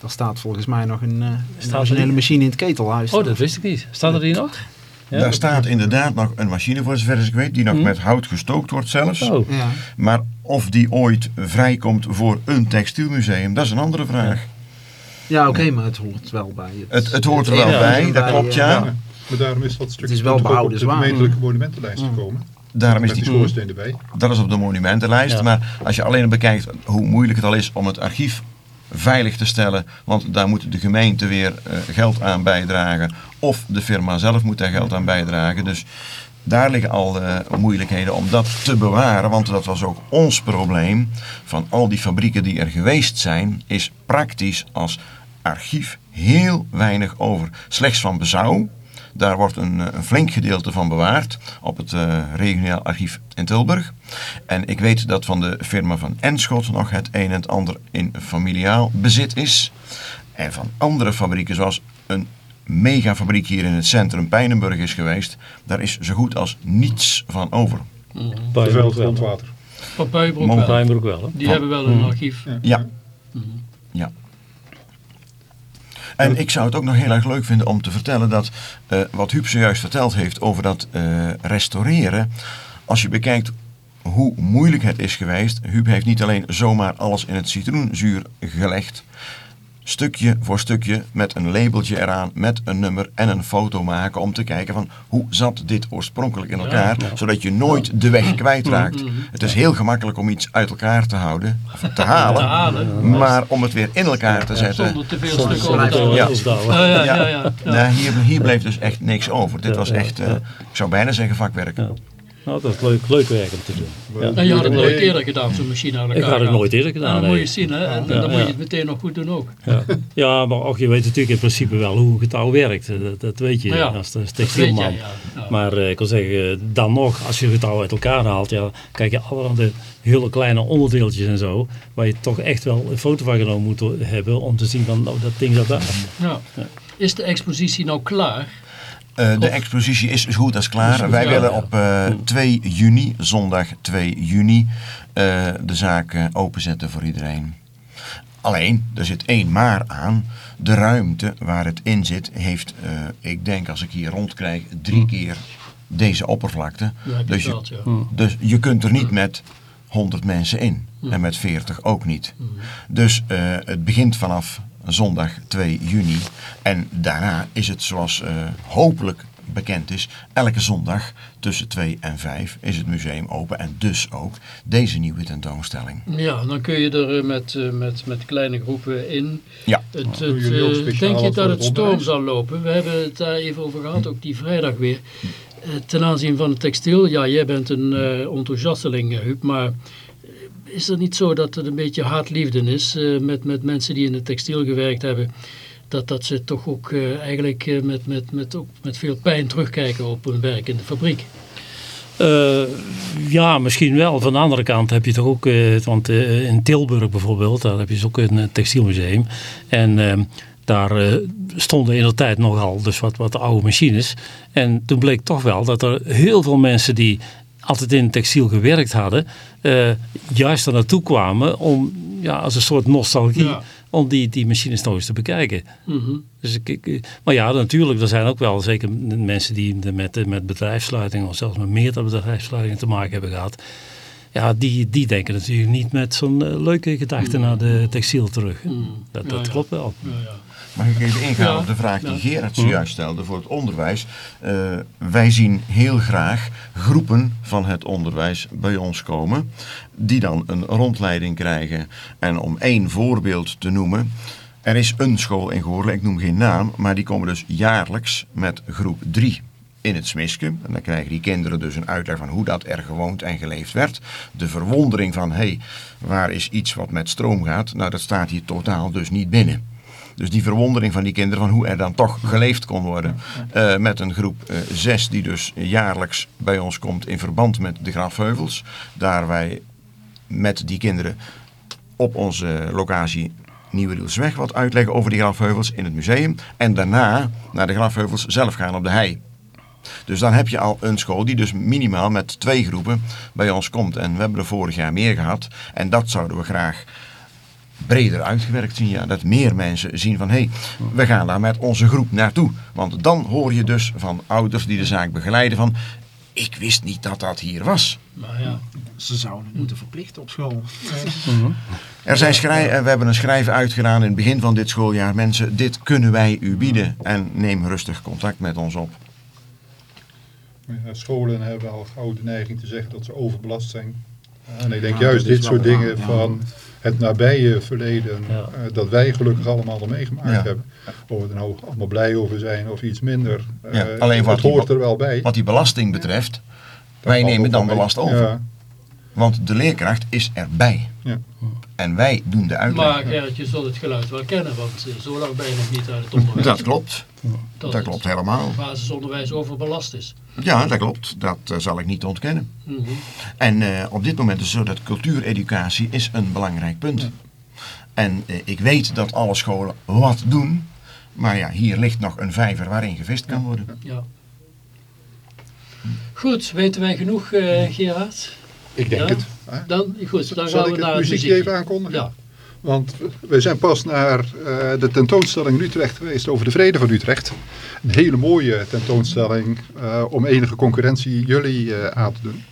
daar staat volgens mij nog een, eh een originele niet? machine in het ketelhuis. Oh, dat wist ik niet. Staat er die nog? Ja. Daar staat inderdaad nog een machine voor zover ik weet, die nog Hm. met hout gestookt wordt zelfs. Oh. Ja. Maar of die ooit vrijkomt voor een textielmuseum, dat is een andere vraag. Ja, oké, maar het hoort wel bij het. Het, het hoort er wel bij, dat klopt ja. Ja, maar daarom is dat stukje Het is wel ook op de gemeentelijke monumentenlijst gekomen. Daarom is die die, schoorsteen erbij. dat is op de monumentenlijst. Ja. Maar als je alleen bekijkt hoe moeilijk het al is om het archief veilig te stellen. Want daar moet de gemeente weer eh, geld aan bijdragen. Of de firma zelf moet daar geld aan bijdragen. Dus daar liggen al eh, moeilijkheden om dat te bewaren. Want dat was ook ons probleem. Van al die fabrieken die er geweest zijn, is praktisch als archief heel weinig over. Slechts van Bezouw. Daar wordt een, eh, een flink gedeelte van bewaard op het eh, regionaal archief in Tilburg. En ik weet dat van de firma van Enschot nog het een en het ander in familiaal bezit is. En van andere fabrieken, zoals een megafabriek hier in het centrum Pijnenburg is geweest, daar is zo goed als niets van over. Veel Buienbroek wel. grondwater. Van wel. Buienbroek wel. hè? Die hebben wel een archief. Ja. Ja. En ik zou het ook nog heel erg leuk vinden om te vertellen dat eh, wat Huub zojuist verteld heeft over dat eh, restaureren. Als je bekijkt hoe moeilijk het is geweest. Huub heeft niet alleen zomaar alles in het citroenzuur gelegd. Stukje voor stukje met een labeltje eraan, met een nummer en een foto maken om te kijken van hoe zat dit oorspronkelijk in elkaar, zodat je nooit de weg kwijtraakt. Het is heel gemakkelijk om iets uit elkaar te houden, of te halen, Te halen. maar om het weer in elkaar te zetten. Zonder te veel Zonder- stukken Ja. Nee, hier, hier bleef dus echt niks over. Dit was echt, eh, ik zou bijna zeggen vakwerk. Nou, dat is leuk, leuk werk om te doen. Ja. En je had het nooit eerder gedaan, zo'n machine aan elkaar Ik had het nooit eerder gedaan. Ja, dan moet je zien, hè. En Ja, dan moet je het meteen nog goed doen ook. Ja. ja, maar ook, je weet natuurlijk in principe wel hoe een getouw werkt. Dat, dat weet je Ja, als, textielman. ja. Ja. Maar eh, ik wil zeggen, eh, dan nog, als je het getouw uit elkaar haalt, ja, kijk je allerhande hele kleine onderdeeltjes en zo, waar je toch echt wel een foto van genomen moet hebben om te zien van, nou, dat ding zat daar. Ja. Is de expositie nou klaar? Eh, de expositie is zo goed als klaar. Wij ja, willen ja. op eh, 2 juni, zondag 2 juni, eh, de zaak eh, openzetten voor iedereen. Alleen, er zit één maar aan. De ruimte waar het in zit heeft, eh, ik denk als ik hier rondkrijg, drie keer deze oppervlakte. Je Dus je, ja. dus je kunt er niet met 100 mensen in. En met 40 ook niet. Dus eh, het begint vanaf zondag 2 juni. En daarna is het zoals eh, hopelijk bekend is, elke zondag tussen 2 en 5 is het museum open. En dus ook deze nieuwe tentoonstelling. Ja, dan kun je er eh, met, eh, met, met kleine groepen in. Ja, Het, het, denk je dat het storm zal lopen? We hebben het daar even over gehad, ook die vrijdag weer. Eh, ten aanzien van het textiel, ja, jij bent een eh enthousiasteling, Huub, maar is er niet zo dat het een beetje haatliefde is eh, met, met mensen die in het textiel gewerkt hebben? Dat, dat ze toch ook eh, eigenlijk eh, met, met, met, ook met veel pijn terugkijken op hun werk in de fabriek. Ja, misschien wel. Van de andere kant heb je toch ook, want in Tilburg bijvoorbeeld, daar heb je dus ook een textielmuseum. En daar stonden in de tijd nogal dus wat, wat oude machines. En toen bleek toch wel dat er heel veel mensen die altijd in textiel gewerkt hadden, eh, juist er naartoe kwamen om, ja, als een soort nostalgie, Ja. om die, die machines nog eens te bekijken. Mhm. Dus ik, ik- maar ja, natuurlijk, er zijn ook wel zeker mensen die met, met bedrijfssluitingen of zelfs met meerdere bedrijfssluitingen te maken hebben gehad. Ja, die, die denken natuurlijk niet met zo'n eh, leuke gedachte naar de textiel terug. Dat, Ja, dat ja. klopt wel. Ja, ja. Mag ik even ingaan Ja. op de vraag die Ja. Gerard zojuist stelde voor het onderwijs? Eh, wij zien heel graag groepen van het onderwijs bij ons komen, die dan een rondleiding krijgen. En om één voorbeeld te noemen, er is een school in Goorlen, ik noem geen naam, maar die komen dus jaarlijks met groep 3 in het Smiske. En dan krijgen die kinderen dus een uitleg van hoe dat er gewoond en geleefd werd. De verwondering van, hé, hey, waar is iets wat met stroom gaat? Nou, dat staat hier totaal dus niet binnen. Dus die verwondering van die kinderen van hoe er dan toch geleefd kon worden. Eh, met een groep eh, zes die dus jaarlijks bij ons komt in verband met de Grafheuvels. Daar wij met die kinderen op onze locatie Nieuwe Rielsweg wat uitleggen over die grafheuvels in het museum. En daarna naar de grafheuvels zelf gaan op de hei. Dus dan heb je al een school die dus minimaal met twee groepen bij ons komt. En we hebben er vorig jaar meer gehad. En dat zouden we graag breder uitgewerkt zien. Ja. Dat meer mensen zien van, hé, hey, we gaan daar met onze groep naartoe. Want dan hoor je dus van ouders die de zaak begeleiden van... Ik wist niet dat dat hier was. Maar ja, Ze zouden het moeten verplichten op school. Er zijn schrij we hebben een schrijven uitgedaan in het begin van dit schooljaar. Mensen, dit kunnen wij u bieden. En neem rustig contact met ons op. Ja, scholen hebben al gauw de neiging te zeggen dat ze overbelast zijn. En ik denk Ja, juist dit soort dingen ja. van het nabije verleden, Ja. eh, dat wij gelukkig allemaal al meegemaakt Ja. hebben. Of we er nou allemaal blij over zijn of iets minder. eh, Ja, alleen wat het die- hoort er wel bij. Wat die belasting betreft, Dat wij nemen dan wel de mee. last over. Ja, Want de leerkracht is erbij. Ja. En wij doen de uitleg. maar Gerrit, je zult het geluid wel kennen, want zo lang ben je nog niet uit het onderwijs. Dat klopt. Dat Dat klopt helemaal. het basisonderwijs overbelast is. Ja, dat klopt. Dat eh, zal ik niet ontkennen. Mhm. En eh, op dit moment is het zo dat cultuureducatie is een belangrijk punt. En eh, ik weet dat alle scholen wat doen. Maar ja, hier ligt nog een vijver waarin gevist kan worden. Ja. Goed, weten wij genoeg, eh Gerard? Ik denk Ja? het. hè. Dan, goed, dan Zal gaan we naar het muziekje even aankondigen? Ja, Want we zijn pas naar eh, de tentoonstelling in Utrecht geweest over de vrede van Utrecht. Een hele mooie tentoonstelling eh, om enige concurrentie jullie eh, aan te doen.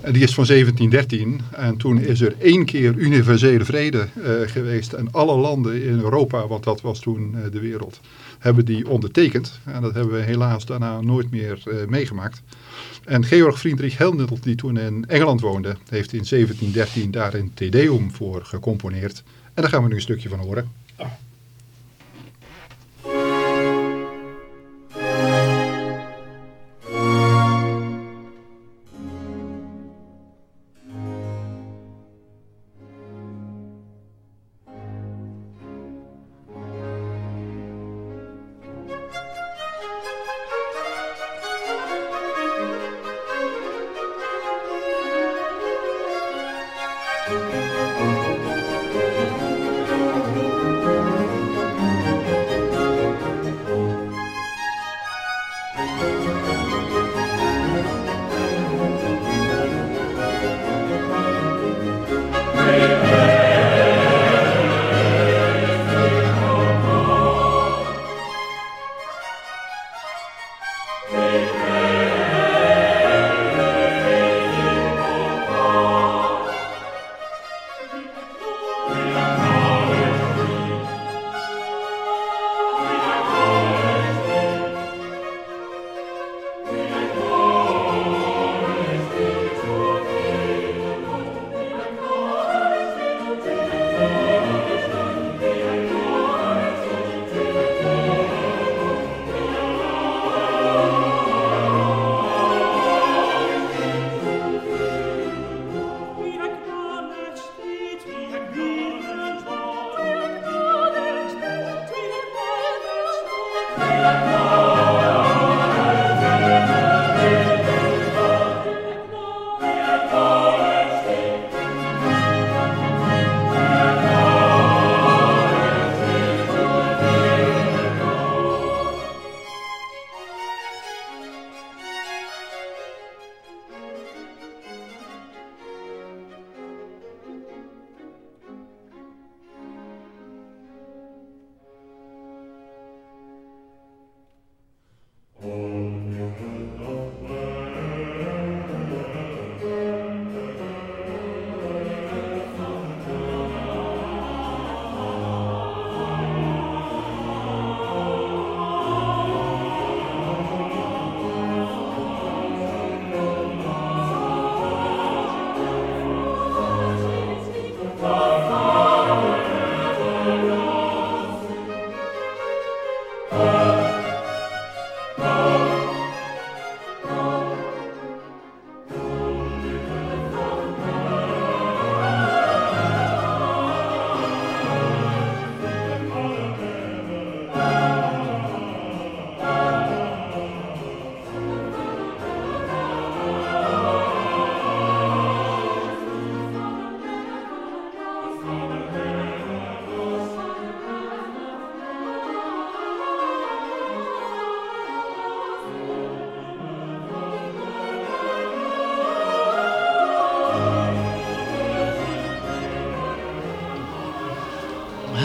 En die is van 1713 en toen is er één keer universele vrede geweest. En alle landen in Europa, want dat was toen de wereld, hebben die ondertekend. En dat hebben we helaas daarna nooit meer meegemaakt. En Georg Friedrich Händel, die toen in Engeland woonde, heeft in 1713 daar een Te Deum voor gecomponeerd. En daar gaan we nu een stukje van horen.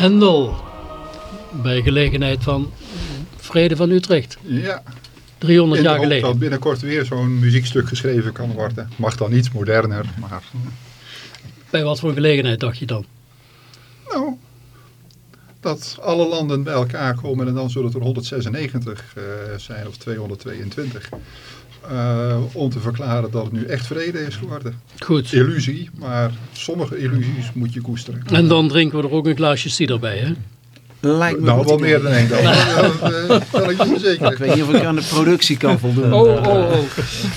Hendel, bij gelegenheid van Vrede van Utrecht. Ja, 300 in de jaar hoop geleden. dat binnenkort weer zo'n muziekstuk geschreven kan worden. Mag dan iets moderner, maar Bij wat voor gelegenheid dacht je dan? nou, dat alle landen bij elkaar komen en dan zullen het er 196 eh, zijn of 222. eh, om te verklaren dat het nu echt vrede is geworden. Goed. Illusie, maar sommige illusies moet je koesteren. En dan drinken we er ook een glaasje cider bij, hè? Lijkt me Nou, wel meer dan één dan. Dat eh, kan ik je Ik verzekeren. weet niet of ik aan de productie kan voldoen. Oh, oh, oh.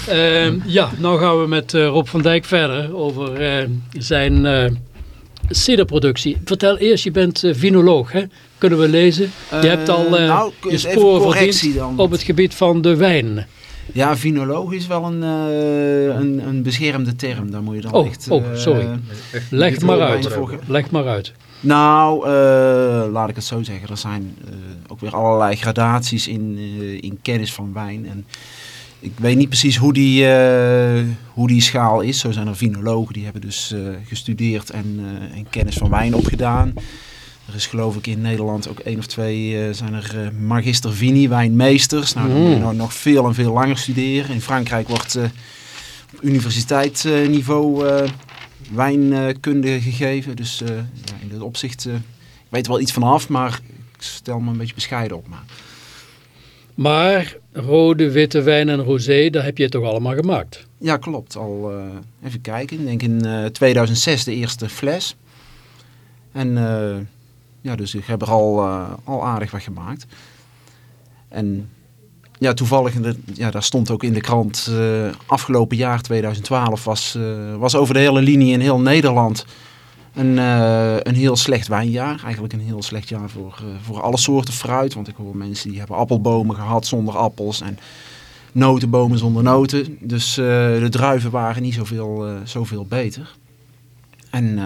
Ehm, ja, nou gaan we met eh, Rob van Dijk verder over eh, zijn eh ciderproductie. Vertel eerst, je bent eh, vinoloog, hè? Kunnen we lezen. Je hebt al eh, nou, je sporen correctie verdiend dan. op het gebied van de wijn. Ja, vinoloog is wel een, eh, een, een beschermde term. Daar moet je dan Oh, echt... oh, eh, sorry. Echt Leg maar uit. Leg maar uit. Nou, eh, laat ik het zo zeggen. Er zijn eh, ook weer allerlei gradaties in, eh, in kennis van wijn. En ik weet niet precies hoe die, eh, hoe die schaal is. Zo zijn er vinologen die hebben dus eh, gestudeerd en, eh, en kennis van wijn opgedaan. Er is geloof ik in Nederland ook één of twee eh, zijn er eh, magister vini, wijnmeesters. Nou, dan moet je nou nog veel en veel langer studeren. In Frankrijk wordt eh, op universiteitsniveau wijnkunde gegeven. Dus ja, in dat opzicht ik weet wel iets vanaf, maar ik stel me een beetje bescheiden op. Maar Maar rode, witte wijn en rosé, dat heb je toch allemaal gemaakt? ja, klopt. Al even kijken. Ik denk in eh, 2006 de eerste fles. En ja, dus ik heb er al, eh, al aardig wat gemaakt. En ja, toevallig, ja, daar stond ook in de krant, eh, afgelopen jaar 2012 was, eh, was over de hele linie in heel Nederland een, een heel slecht wijnjaar. Eigenlijk een heel slecht jaar voor, voor alle soorten fruit. Want ik hoor mensen die hebben appelbomen gehad zonder appels en notenbomen zonder noten. Dus de druiven waren niet zoveel, zoveel beter. En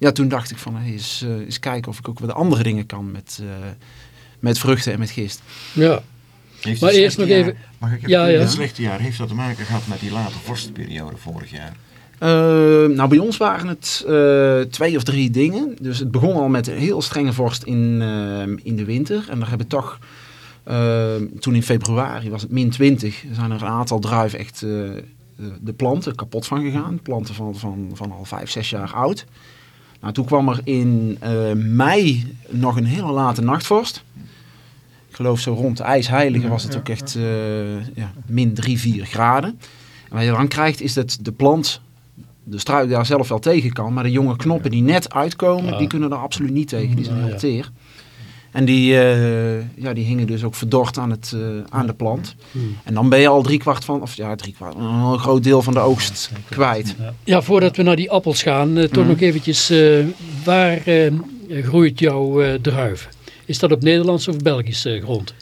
ja, toen dacht ik van hey, eens, eh, eens kijken of ik ook wat andere dingen kan met, eh, met vruchten en met gist. Ja. Heeft Maar eerst nog slechte even- jaar- Mag ik Ja, ja. Het slechte jaar, heeft dat te maken gehad met die late vorstperiode vorig jaar? Eh, nou, bij ons waren het eh, twee of drie dingen. Dus het begon al met een heel strenge vorst in, in de winter. En daar hebben toch, toen in februari was het min 20, zijn er een aantal druiven echt eh, de- de planten kapot van gegaan. Planten van, van, van al vijf, zes jaar oud. Nou, toen kwam er in eh, mei nog een hele late nachtvorst. Ik geloof zo rond de ijsheilige was het ook echt eh, ja, min 3, 4 graden. En wat je dan krijgt is dat de plant de struik daar zelf wel tegen kan. Maar de jonge knoppen die net uitkomen, Ja. die kunnen er absoluut niet tegen. Die zijn heel ja. teer. En die, eh, ja, die hingen dus ook verdord aan, het, eh, aan de plant. Hmm. En dan ben je al drie kwart van, of ja, drie kwart, een groot deel van de oogst kwijt. Ja. Voordat we naar die appels gaan, eh, toch Mhm. nog eventjes, eh, waar eh, groeit jouw eh, druif? Is dat op Nederlandse of Belgische grond?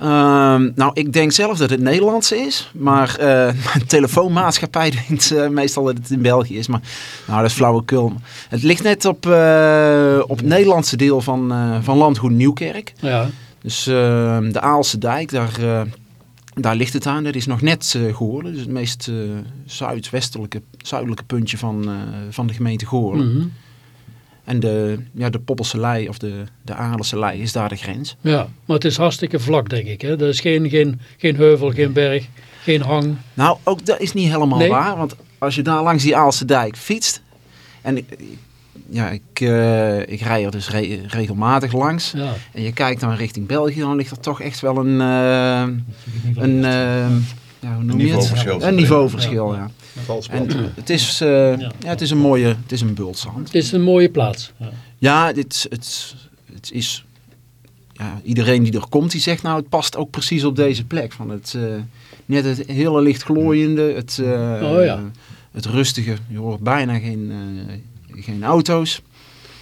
Ehm, nou, ik denk zelf dat het Nederlandse is. Maar mijn telefoonmaatschappij denkt eh, meestal dat het in België is. Maar nou, dat is flauwekul. Het ligt net op, eh, op het Nederlandse deel van, van landgoed Nieuwkerk. Ja, Dus eh, de Aalse dijk, daar, daar ligt het aan. Dat is nog net Goorlen. Dus het meest zuidwestelijke, zuidelijke puntje van, van de gemeente Goorlen. mhm. En de, ja, de Poppelse Lei of de, de Adelse Lei is daar de grens. ja, maar het is hartstikke vlak, denk ik. Hè? Er is geen, geen, geen heuvel, geen berg, geen hang. Nou, ook dat is niet helemaal Nee? waar. Want als je daar langs die Aalse dijk fietst. En ik, ja, ik, eh, ik rij er dus re- regelmatig langs. Ja. En je kijkt dan richting België, dan ligt er toch echt wel een, eh, een, eh, ja, hoe noem je het? niveauverschil. Een niveauverschil, ja. En het is, eh, ja, het is een mooie, het is een bultzand. Het is een mooie plaats. Ja, dit, het, het is, ja, iedereen die er komt, die zegt nou, het past ook precies op deze plek. Van het, eh, net het hele licht glooiende, het, eh, Oh ja. het rustige. Je hoort bijna geen, eh, geen auto's.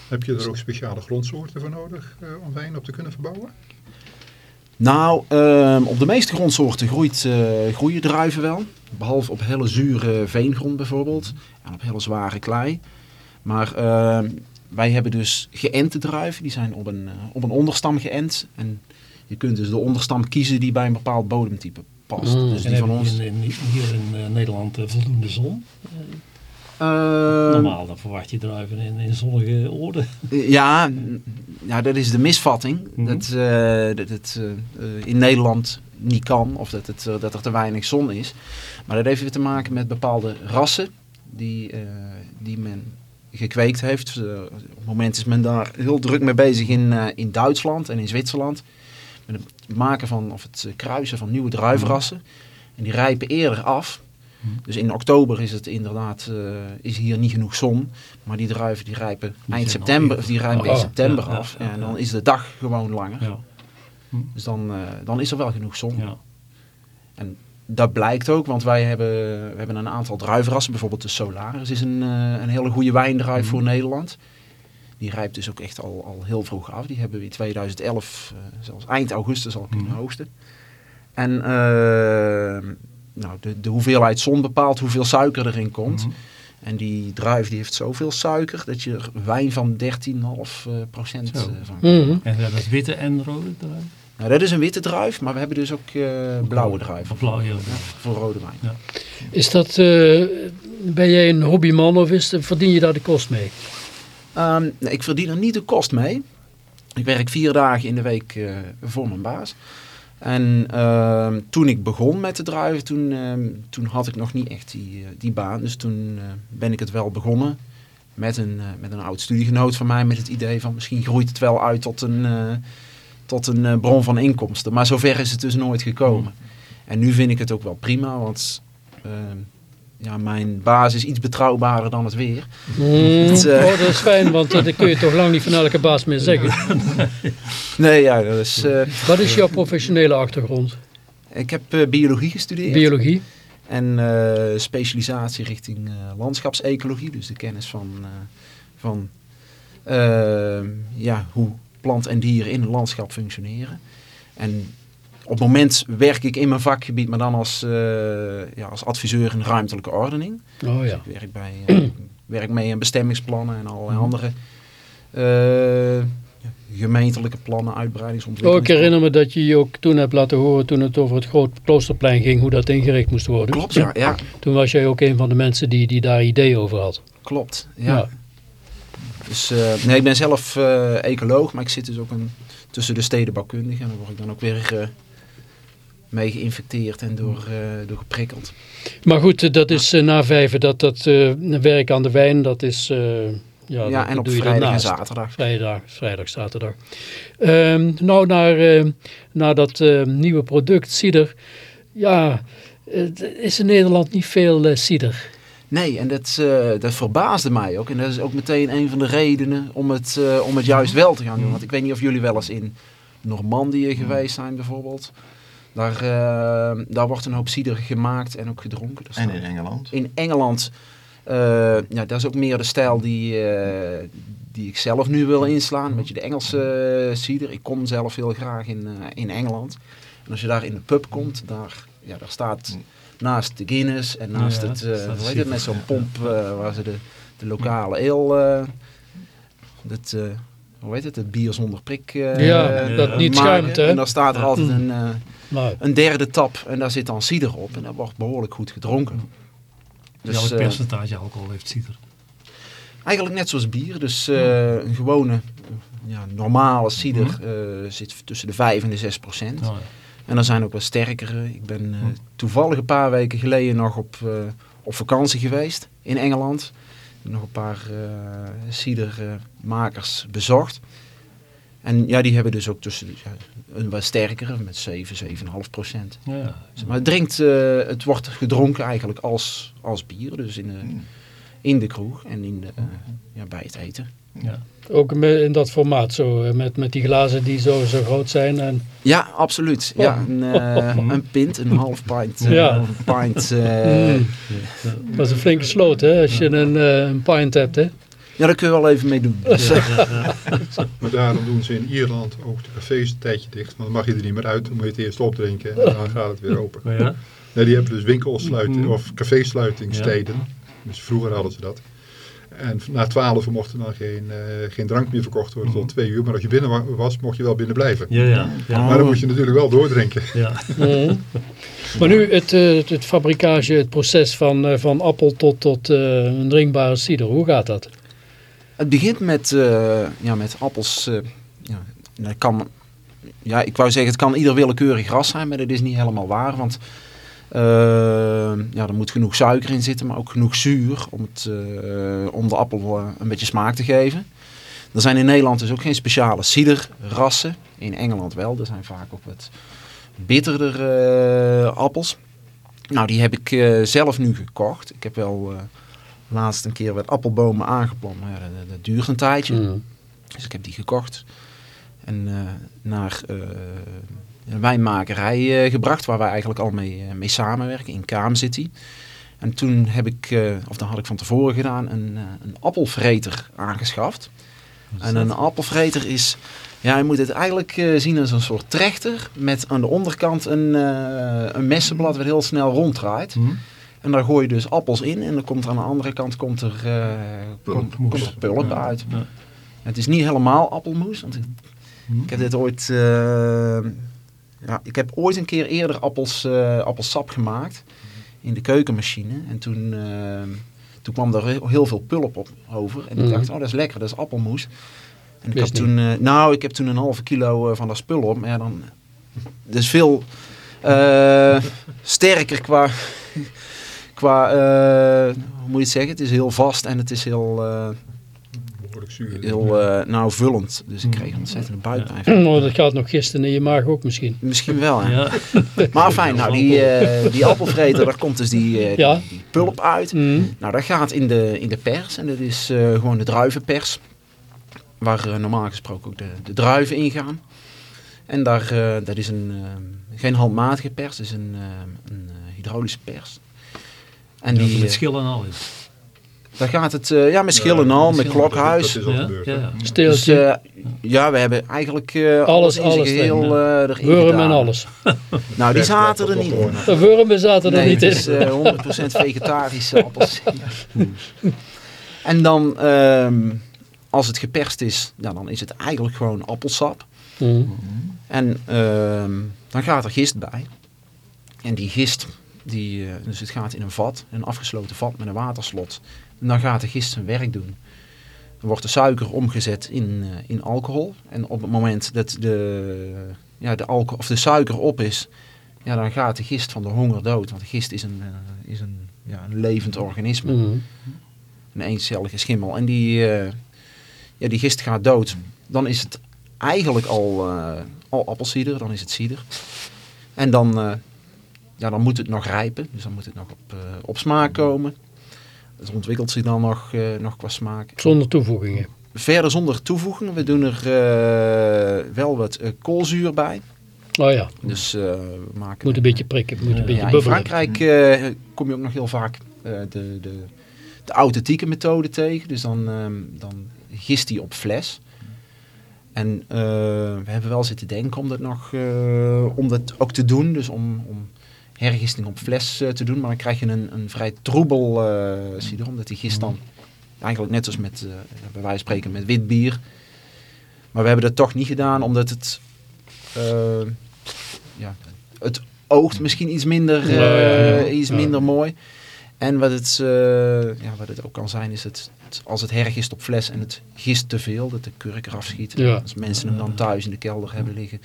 Heb je er ook speciale grondsoorten voor nodig eh, om wijn op te kunnen verbouwen? Nou, ehm, op de meeste grondsoorten groeit, eh, groeien druiven wel. Behalve op hele zure veengrond bijvoorbeeld. En op hele zware klei. Maar ehm, wij hebben dus geënte druiven. Die zijn op een, eh, op een onderstam geënt. En je kunt dus de onderstam kiezen die bij een bepaald bodemtype past. Mm. Dus En die heb van ons... in, in- hier in eh, Nederland voldoende zon? Eh, Normaal, dan verwacht je druiven in, in zonnige oorden. Ja, dat is de misvatting. Mhm. Dat, eh, dat het eh, in Nederland niet kan of dat, het, dat er te weinig zon is. Maar dat heeft weer te maken met bepaalde rassen die, die men gekweekt heeft. Op het moment is men daar heel druk mee bezig in, in Duitsland en in Zwitserland. Met het maken van, of het kruisen van nieuwe druivenrassen. En die rijpen eerder af. Mhm. Dus in oktober is het inderdaad, eh, is hier niet genoeg zon. Maar die druiven die rijpen Die eind september, of die rijpen Oh, in september ja, ja, af. ja, en dan is de dag gewoon langer. Ja. Dus dan, eh, dan is er wel genoeg zon. Ja. Dat blijkt ook, want wij hebben, we hebben een aantal druivenrassen. Bijvoorbeeld de Solaris is een, eh, een hele goede wijndruif Mhm. voor Nederland. Die rijpt dus ook echt al, al heel vroeg af. Die hebben we in 2011, eh, zelfs eind augustus al kunnen Mhm. oogsten. En eh, nou, de, de hoeveelheid zon bepaalt hoeveel suiker erin komt. Mhm. En die druif die heeft zoveel suiker dat je er wijn van 13,5 eh, procent Zo. eh, van Mhm. En dat is witte en rode druiven? Nou, dat is een witte druif, maar we hebben dus ook eh, blauwe druiven. Of blauw, ja. Ja, voor rode wijn. Is dat, eh, ben jij een hobbyman of is, verdien je daar de kost mee? Ehm, nee, ik verdien er niet de kost mee. Ik werk vier dagen in de week eh, voor mijn baas. En ehm, toen ik begon met de druiven, toen, ehm, toen had ik nog niet echt die, eh, die baan. Dus toen eh, ben ik het wel begonnen met een, eh, met een oud studiegenoot van mij. Met het idee van misschien groeit het wel uit tot een, tot een bron van inkomsten. Maar zover is het dus nooit gekomen. En nu vind ik het ook wel prima, want ehm, ja, mijn baas is iets betrouwbaarder dan het weer. Mm. Het, eh, Oh, dat is fijn, want eh, dat kun je toch lang niet van elke baas meer zeggen. Nee, ja, dat is... eh, Wat is jouw professionele achtergrond? Ik heb biologie gestudeerd. Biologie? en specialisatie richting landschapsecologie. Dus de kennis van, van ja, hoe plant en dieren in een landschap functioneren. En op het moment werk ik in mijn vakgebied, maar dan als, eh, ja, als adviseur in ruimtelijke ordening. Oh Dus ja. ik werk, bij, eh, werk mee in bestemmingsplannen en allerlei andere eh, gemeentelijke plannen, Oh, uitbreidingsontwikkelingen. ik herinner me dat je je ook toen hebt laten horen toen het over het groot kloosterplein ging, hoe dat ingericht moest worden. Klopt, ja. ja. Toen was jij ook een van de mensen die, die daar ideeën over had. Klopt, ja. Ja. Dus nee, ik ben zelf ecoloog, maar ik zit dus ook een, tussen de stedenbouwkundigen. En daar word ik dan ook weer mee geïnfecteerd en door, eh, door geprikkeld. Maar goed, eh, dat is eh, na vijven, dat, dat eh, werk aan de wijn, dat is... eh, ja, Ja, dat en op doe je vrijdag en zaterdag. Vrijdag, vrijdag, zaterdag. Ehm, nou, naar, eh, naar dat eh, nieuwe product, cider. Ja, het is in Nederland niet veel cider. Nee, en dat, eh, dat verbaasde mij ook. En dat is ook meteen een van de redenen om het, eh, om het juist wel te gaan doen. Want ik weet niet of jullie wel eens in Normandië geweest zijn bijvoorbeeld. Daar, eh, daar wordt een hoop cider gemaakt en ook gedronken. Daar En in Engeland. in Engeland, eh, ja, dat is ook meer de stijl die, eh, die ik zelf nu wil inslaan. Een beetje de Engelse eh, cider. Ik kom zelf heel graag in, eh, in Engeland. En als je daar in de pub komt, daar, ja, daar staat naast de Guinness en naast Ja, het, eh hoe heet het, met zo'n pomp waar ze de, de lokale ale, eh, dat, eh, hoe heet het, het bier zonder prik eh, Ja, dat niet maken. schuimt, hè? En daar staat er altijd een... Nou, een derde tap en daar zit dan cider op en dat wordt behoorlijk goed gedronken. Dus Dus, Welk eh, percentage alcohol heeft cider? eigenlijk net zoals bier, dus eh, een gewone ja, normale cider eh, zit tussen de 5 en de 6 procent. Nou, En er zijn ook wel sterkere. Ik ben eh, toevallig een paar weken geleden nog op, op vakantie geweest in Engeland. Nog een paar cidermakers bezocht. En ja, die hebben dus ook tussen ja, een wat sterkere met 7, 7,5 procent. ja. Maar het, drinkt, eh, het wordt gedronken eigenlijk als, als bier. Dus in de, in de kroeg en in de, eh, ja, bij het eten. ja. ook in dat formaat zo, eh, met, met die glazen die zo, zo groot zijn. En, Ja, absoluut. Ja, Oh. een, eh, een pint, een half pint. eh, Ja. Een pint. eh, Mm. dat is een flinke sloot, hè, als je een, eh, een pint hebt. Hè. Ja, daar kun je wel even mee doen. Maar daarom doen ze in Ierland ook de cafés een tijdje dicht. Want dan mag je er niet meer uit, dan moet je het eerst opdrinken en dan gaat het weer open. Maar ja. Nee, die hebben dus winkelsluiting Mhm. of cafésluitingstijden. Dus vroeger hadden ze dat. En na 12 mocht er dan geen, eh, geen drank meer verkocht worden tot twee uur. Maar als je binnen wa- was, mocht je wel binnen blijven. Ja, ja. ja. Maar dan moet je natuurlijk wel doordrinken. ja. Mhm. Maar nu het, eh, het, het fabrikage, het proces van, eh, van appel tot, tot eh, een drinkbare cider. Hoe gaat dat? Het begint met, eh, ja, met appels. eh, ja, dat kan, ja, ik wou zeggen, het kan ieder willekeurig gras zijn, maar dat is niet helemaal waar. Want eh, ja, er moet genoeg suiker in zitten, maar ook genoeg zuur om, het, om de appel een beetje smaak te geven. Er zijn in Nederland dus ook geen speciale ciderrassen. In Engeland wel, er zijn vaak ook wat bitterder appels. Nou, die heb ik zelf nu gekocht. Ik heb wel laatst een keer wat appelbomen aangeplant. Maar ja, dat, dat duurt een tijdje. Mhm. Dus ik heb die gekocht. En eh, naar eh, een wijnmakerij eh, gebracht, waar wij eigenlijk al mee, mee samenwerken, in Kaam City. En toen heb ik, of dat had ik van tevoren gedaan, een, een appelvreter aangeschaft. En een appelvreter is, ja, je moet het eigenlijk zien als een soort trechter met aan de onderkant een, eh, een messenblad wat heel snel ronddraait. Hm? En daar gooi je dus appels in en dan komt er aan de andere kant komt er, eh, komt, er pulp uit. Ja. Het is niet helemaal appelmoes, want ik, Hm? ik heb dit ooit, eh, ja, ik heb ooit een keer eerder appels, eh, appelsap gemaakt in de keukenmachine. En toen, eh, toen kwam er heel, heel veel pulp op over. En ik Mhm. dacht, oh dat is lekker, dat is appelmoes. En ik heb toen, eh, nou, ik heb toen een halve kilo eh, van dat spul op. Maar ja, dan, dat is veel eh, sterker qua, qua eh, hoe moet je het zeggen? Het is heel vast en het is heel, eh, zuur. heel eh, nou, vullend. Dus ik kreeg ontzettend buikpijn. van. Oh, dat gaat nog gisteren in je maag ook misschien. Misschien wel, hè? Ja. Maar fijn, nou, die, eh, die appelvreter, daar komt dus die, eh, Ja. die, pulp uit. Mhm. Nou, dat gaat in de, in de pers. En dat is eh, gewoon de druivenpers. Waar normaal gesproken ook de, de druiven in gaan. En daar, eh, dat is een, eh, geen handmatige pers, dat is een, eh, een eh, hydraulische pers. En Ja, die, met eh, schillen en al in. daar gaat het, eh, ja, met schillen en al, met klokhuis. Dat is al Ja, gebeurd. ja, hè? ja. Dus Steeltje, eh, ja, we hebben eigenlijk eh, alles, Alles- in alles zijn geheel erin, eh erin wurm en alles. Nou, die zaten er niet in. De wurmen zaten er Nee, niet het in. is eh, 100% vegetarische appels. en dan, ehm, als het geperst is, ja, dan is het eigenlijk gewoon appelsap. Mhm. En ehm, dan gaat er gist bij. En die gist, die, eh, dus het gaat in een vat, een afgesloten vat met een waterslot. En dan gaat de gist zijn werk doen. Dan wordt de suiker omgezet in, eh, in alcohol. En op het moment dat de, ja, de, alcohol, of de suiker op is, ja, dan gaat de gist van de honger dood. Want de gist is een, eh, is een, ja, een levend organisme. Mhm. Een eencellige schimmel. En die, ja, die gist gaat dood. Dan is het eigenlijk al, al appelsieder. Dan is het cider. En dan, ja, dan moet het nog rijpen. Dus dan moet het nog op, eh, op smaak komen. Het ontwikkelt zich dan nog, eh, nog qua smaak. Zonder toevoegingen. Verder zonder toevoegingen. We doen er eh, wel wat koolzuur bij. Oh ja, Dus we maken... moet een beetje prikken, moet een beetje Ja, in. Frankrijk eh, kom je ook nog heel vaak de, de, de authentieke methode tegen. Dus dan, ehm, dan gist die op fles. En we hebben wel zitten denken om dat nog om dat ook te doen. Dus om, om hergisting op fles eh, te doen. Maar dan krijg je een, een vrij troebel eh cider. Omdat die gist dan eigenlijk net als met, eh, bij wijze van spreken, met wit bier. Maar we hebben dat toch niet gedaan omdat het... ja, het oogt misschien iets minder, Ja, ja, ja. iets minder mooi. En wat het, ja, wat het ook kan zijn, is het, het- als het hergist op fles en het gist te veel, dat de kurk eraf schiet. Ja. Als mensen hem dan thuis in de kelder hebben liggen,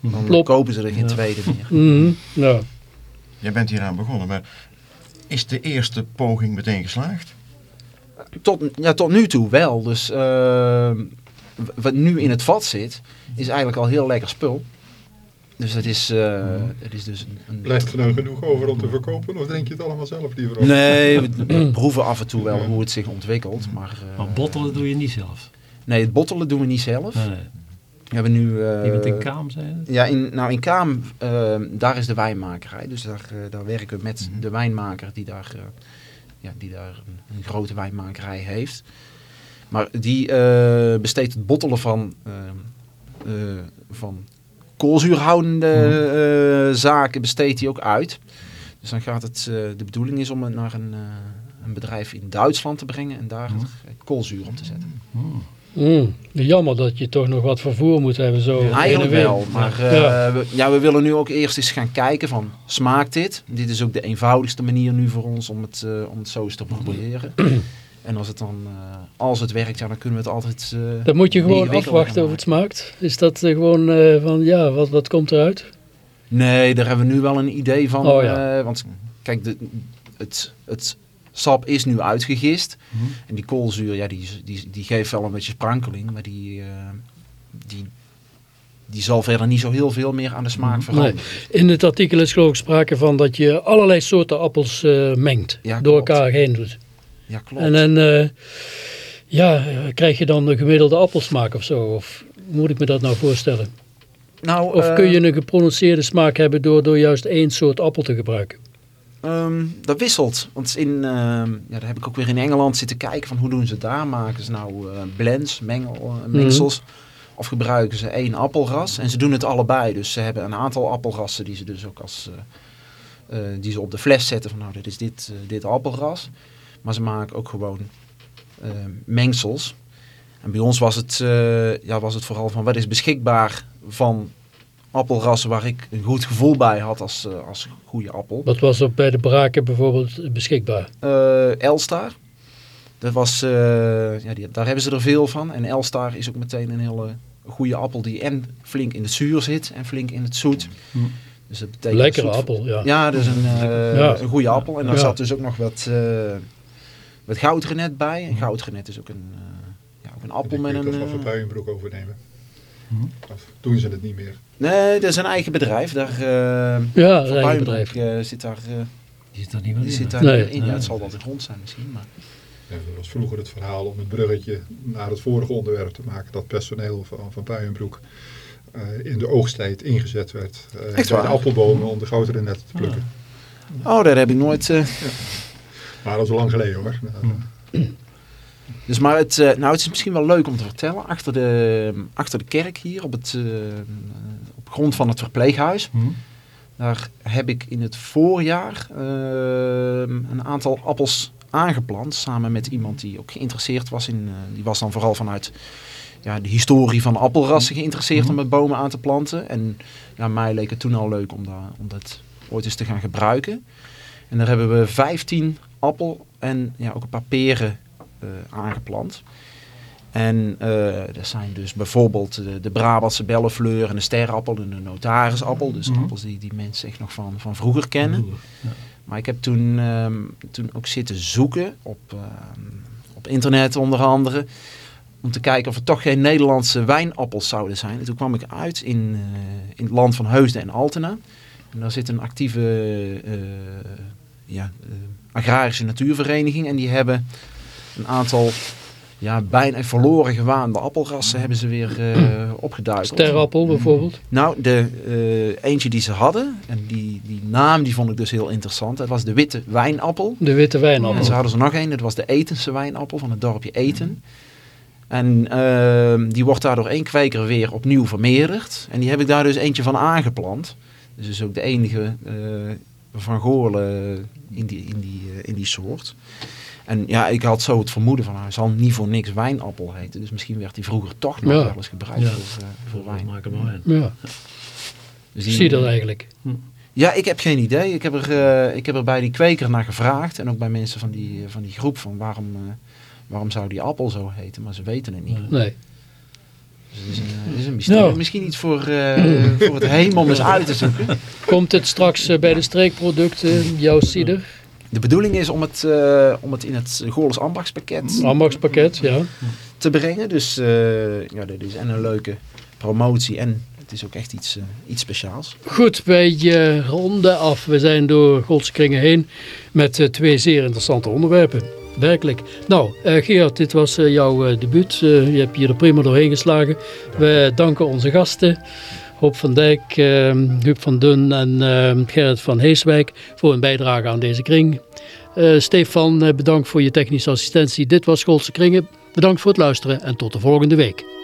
dan kopen ze er geen tweede meer. Mhm. Ja. Jij bent hieraan begonnen, maar is de eerste poging meteen geslaagd? Tot, ja, tot nu toe wel. Dus eh, wat nu in het vat zit, is eigenlijk al heel lekker spul. Dus het is, eh, het is dus een... een Blijft er dan genoeg over om te verkopen of drink je het allemaal zelf liever op? Nee, we we proeven af en toe wel hoe het zich ontwikkelt. Maar, eh, Maar bottelen doe je niet zelf. Nee, het bottelen doen we niet zelf. Nee. We hebben nu... eh, Je bent in Kaam, zei je? Ja, in, nou in Kaam, eh, daar is de wijnmakerij. Dus daar, eh, daar werken we met de wijnmaker die daar, eh, ja, die daar een, een grote wijnmakerij heeft. Maar die eh, besteedt het bottelen van, eh, eh, van koolzuurhoudende eh, zaken besteedt hij ook uit. Dus dan gaat het, eh, de bedoeling is om het naar een, eh, een bedrijf in Duitsland te brengen en daar koolzuur op te zetten. Mm, jammer dat je toch nog wat vervoer moet hebben zo. Eigenlijk wel, maar eh, Ja. we, ja, we willen nu ook eerst eens gaan kijken van, smaakt dit? Dit is ook de eenvoudigste manier nu voor ons om het, eh, om het zo eens te proberen. en als het dan, eh, als het werkt, ja, dan kunnen we het altijd... Dan moet je gewoon afwachten of het smaakt. Is dat gewoon van ja, wat, wat komt eruit? Nee, daar hebben we nu wel een idee van. Oh, ja. want kijk, de, het, het sap is nu uitgegist. Mhm. En die koolzuur, ja, die, die, die geeft wel een beetje sprankeling. Maar die, eh, die, die zal verder niet zo heel veel meer aan de smaak Mhm. veranderen. In het artikel is geloof ik sprake van dat je allerlei soorten appels eh, mengt. Ja, door klopt. elkaar heen doet. Ja, klopt. En dan eh, ja, krijg je dan een gemiddelde appelsmaak of zo? Of moet ik me dat nou voorstellen? nou, Of kun je een geprononceerde smaak hebben door, door juist één soort appel te gebruiken? Ehm, dat wisselt. Want in, ehm, ja, daar heb ik ook weer in Engeland zitten kijken van hoe doen ze daar. Maken ze nou eh, blends, mengel, eh, mengsels. Of gebruiken ze één appelras. En ze doen het allebei. Dus ze hebben een aantal appelrassen die ze dus ook als... eh, die ze op de fles zetten van nou dit is dit, dit appelras. Maar ze maken ook gewoon eh, mengsels. En bij ons was het, ja, was het vooral van wat is beschikbaar van appelrassen waar ik een goed gevoel bij had als, eh, als goede appel. Wat was er bij de braken bijvoorbeeld beschikbaar? Eh, Elstar. Dat was, eh, ja, die, daar hebben ze er veel van. En Elstar is ook meteen een hele goede appel die en flink in het zuur zit en flink in het zoet. Dus dat betekent Lekkere zoet- appel, ja. Ja, dus een, eh, Ja. een goede appel. En daar Ja. zat dus ook nog wat, eh wat goudrenet bij. En goudrenet is ook een, eh, ja, ook een appel met een... dat we van eh, Puijenbroek overnemen. Of doen ze het niet meer? nee, dat is een eigen bedrijf. Daar, eh Ja, is eigen bedrijf. eh, zit daar, eh, Die zit daar niet meer die in. zit daar Nee. in. Ja, het zal wel de grond zijn misschien. Maar... Ja, dat was vroeger het verhaal om het bruggetje naar het vorige onderwerp te maken. Dat personeel van, van Puijenbroek eh, in de oogsttijd ingezet werd. eh, Echt bij de appelbomen om de gouderen net te plukken. Oh, daar heb ik nooit... eh, Maar dat is al lang geleden hoor. Eh, Dus maar het, eh, nou, het is misschien wel leuk om te vertellen. Achter de, achter de kerk hier, op, het, eh, op grond van het verpleeghuis. Hm? Daar heb ik in het voorjaar eh, een aantal appels aangeplant. Samen met iemand die ook geïnteresseerd was in... eh, die was dan vooral vanuit ja, de historie van appelrassen geïnteresseerd om met bomen aan te planten. En ja, mij leek het toen al leuk om, daar, om dat ooit eens te gaan gebruiken. En daar hebben we 15 appel en ja, ook een paar peren aangeplant. En eh er zijn dus bijvoorbeeld de, de Brabantse bellenfleur en de sterappel en de notarisappel. Dus Mhm. appels die, die mensen echt nog van, van vroeger kennen. Vroeger, ja. Maar ik heb toen, ehm, toen ook zitten zoeken op, ehm, op internet onder andere. Om te kijken of er toch geen Nederlandse wijnappels zouden zijn. En toen kwam ik uit in, eh, in het land van Heusden en Altena. En daar zit een actieve eh, ja, eh, agrarische natuurvereniging. En die hebben een aantal ja, bijna verloren gewaande appelrassen hebben ze weer eh opgeduikeld. Sterappel bijvoorbeeld. Nou, de eh, eentje die ze hadden, en die, die naam die vond ik dus heel interessant. Dat was de witte wijnappel. De witte En ze wijnappel. hadden ze nog één, dat was de Etense wijnappel van het dorpje Eten. En ehm, die wordt daardoor één kweker weer opnieuw vermeerderd. En die heb ik daar dus eentje van aangeplant. Dus is ook de enige eh, van Goorlen in die, in, die, in die soort. En ja, ik had zo het vermoeden van, hij zal niet voor niks wijnappel heten. Dus misschien werd die vroeger toch nog Ja. wel eens gebruikt Ja. voor, eh, voor wijn. Maak maar in. Ja, Dus die- zie je dat eigenlijk? Ja, ik heb geen idee. Ik heb, er, eh, ik heb er bij die kweker naar gevraagd. En ook bij mensen van die, van die groep. Van waarom, eh, waarom zou die appel zo heten? Maar ze weten het niet. Nee. Dus het is een, eh, is een mysterie. Nou. Misschien iets voor, eh, voor het heem om eens uit te zoeken. Komt het straks eh, bij de streekproducten, jouw cider, De bedoeling is om het, eh, om het in het Goorles ambachtspakket ambachspakket, ja. te brengen. Dus eh, ja, dit is en een leuke promotie. En het is ook echt iets, eh, iets speciaals. Goed, wij eh, ronden af. We zijn door Goldse Kringen heen met twee zeer interessante onderwerpen. Werkelijk. Nou, Gerard, dit was jouw debuut. Je hebt je er prima doorheen geslagen. We danken onze gasten. Hoop van Dijk, eh, Huub van Dun en eh, Gerrit van Heeswijk voor hun bijdrage aan deze kring. Eh, Stefan, eh, bedankt voor je technische assistentie. Dit was Goldse Kringen. Bedankt voor het luisteren en tot de volgende week.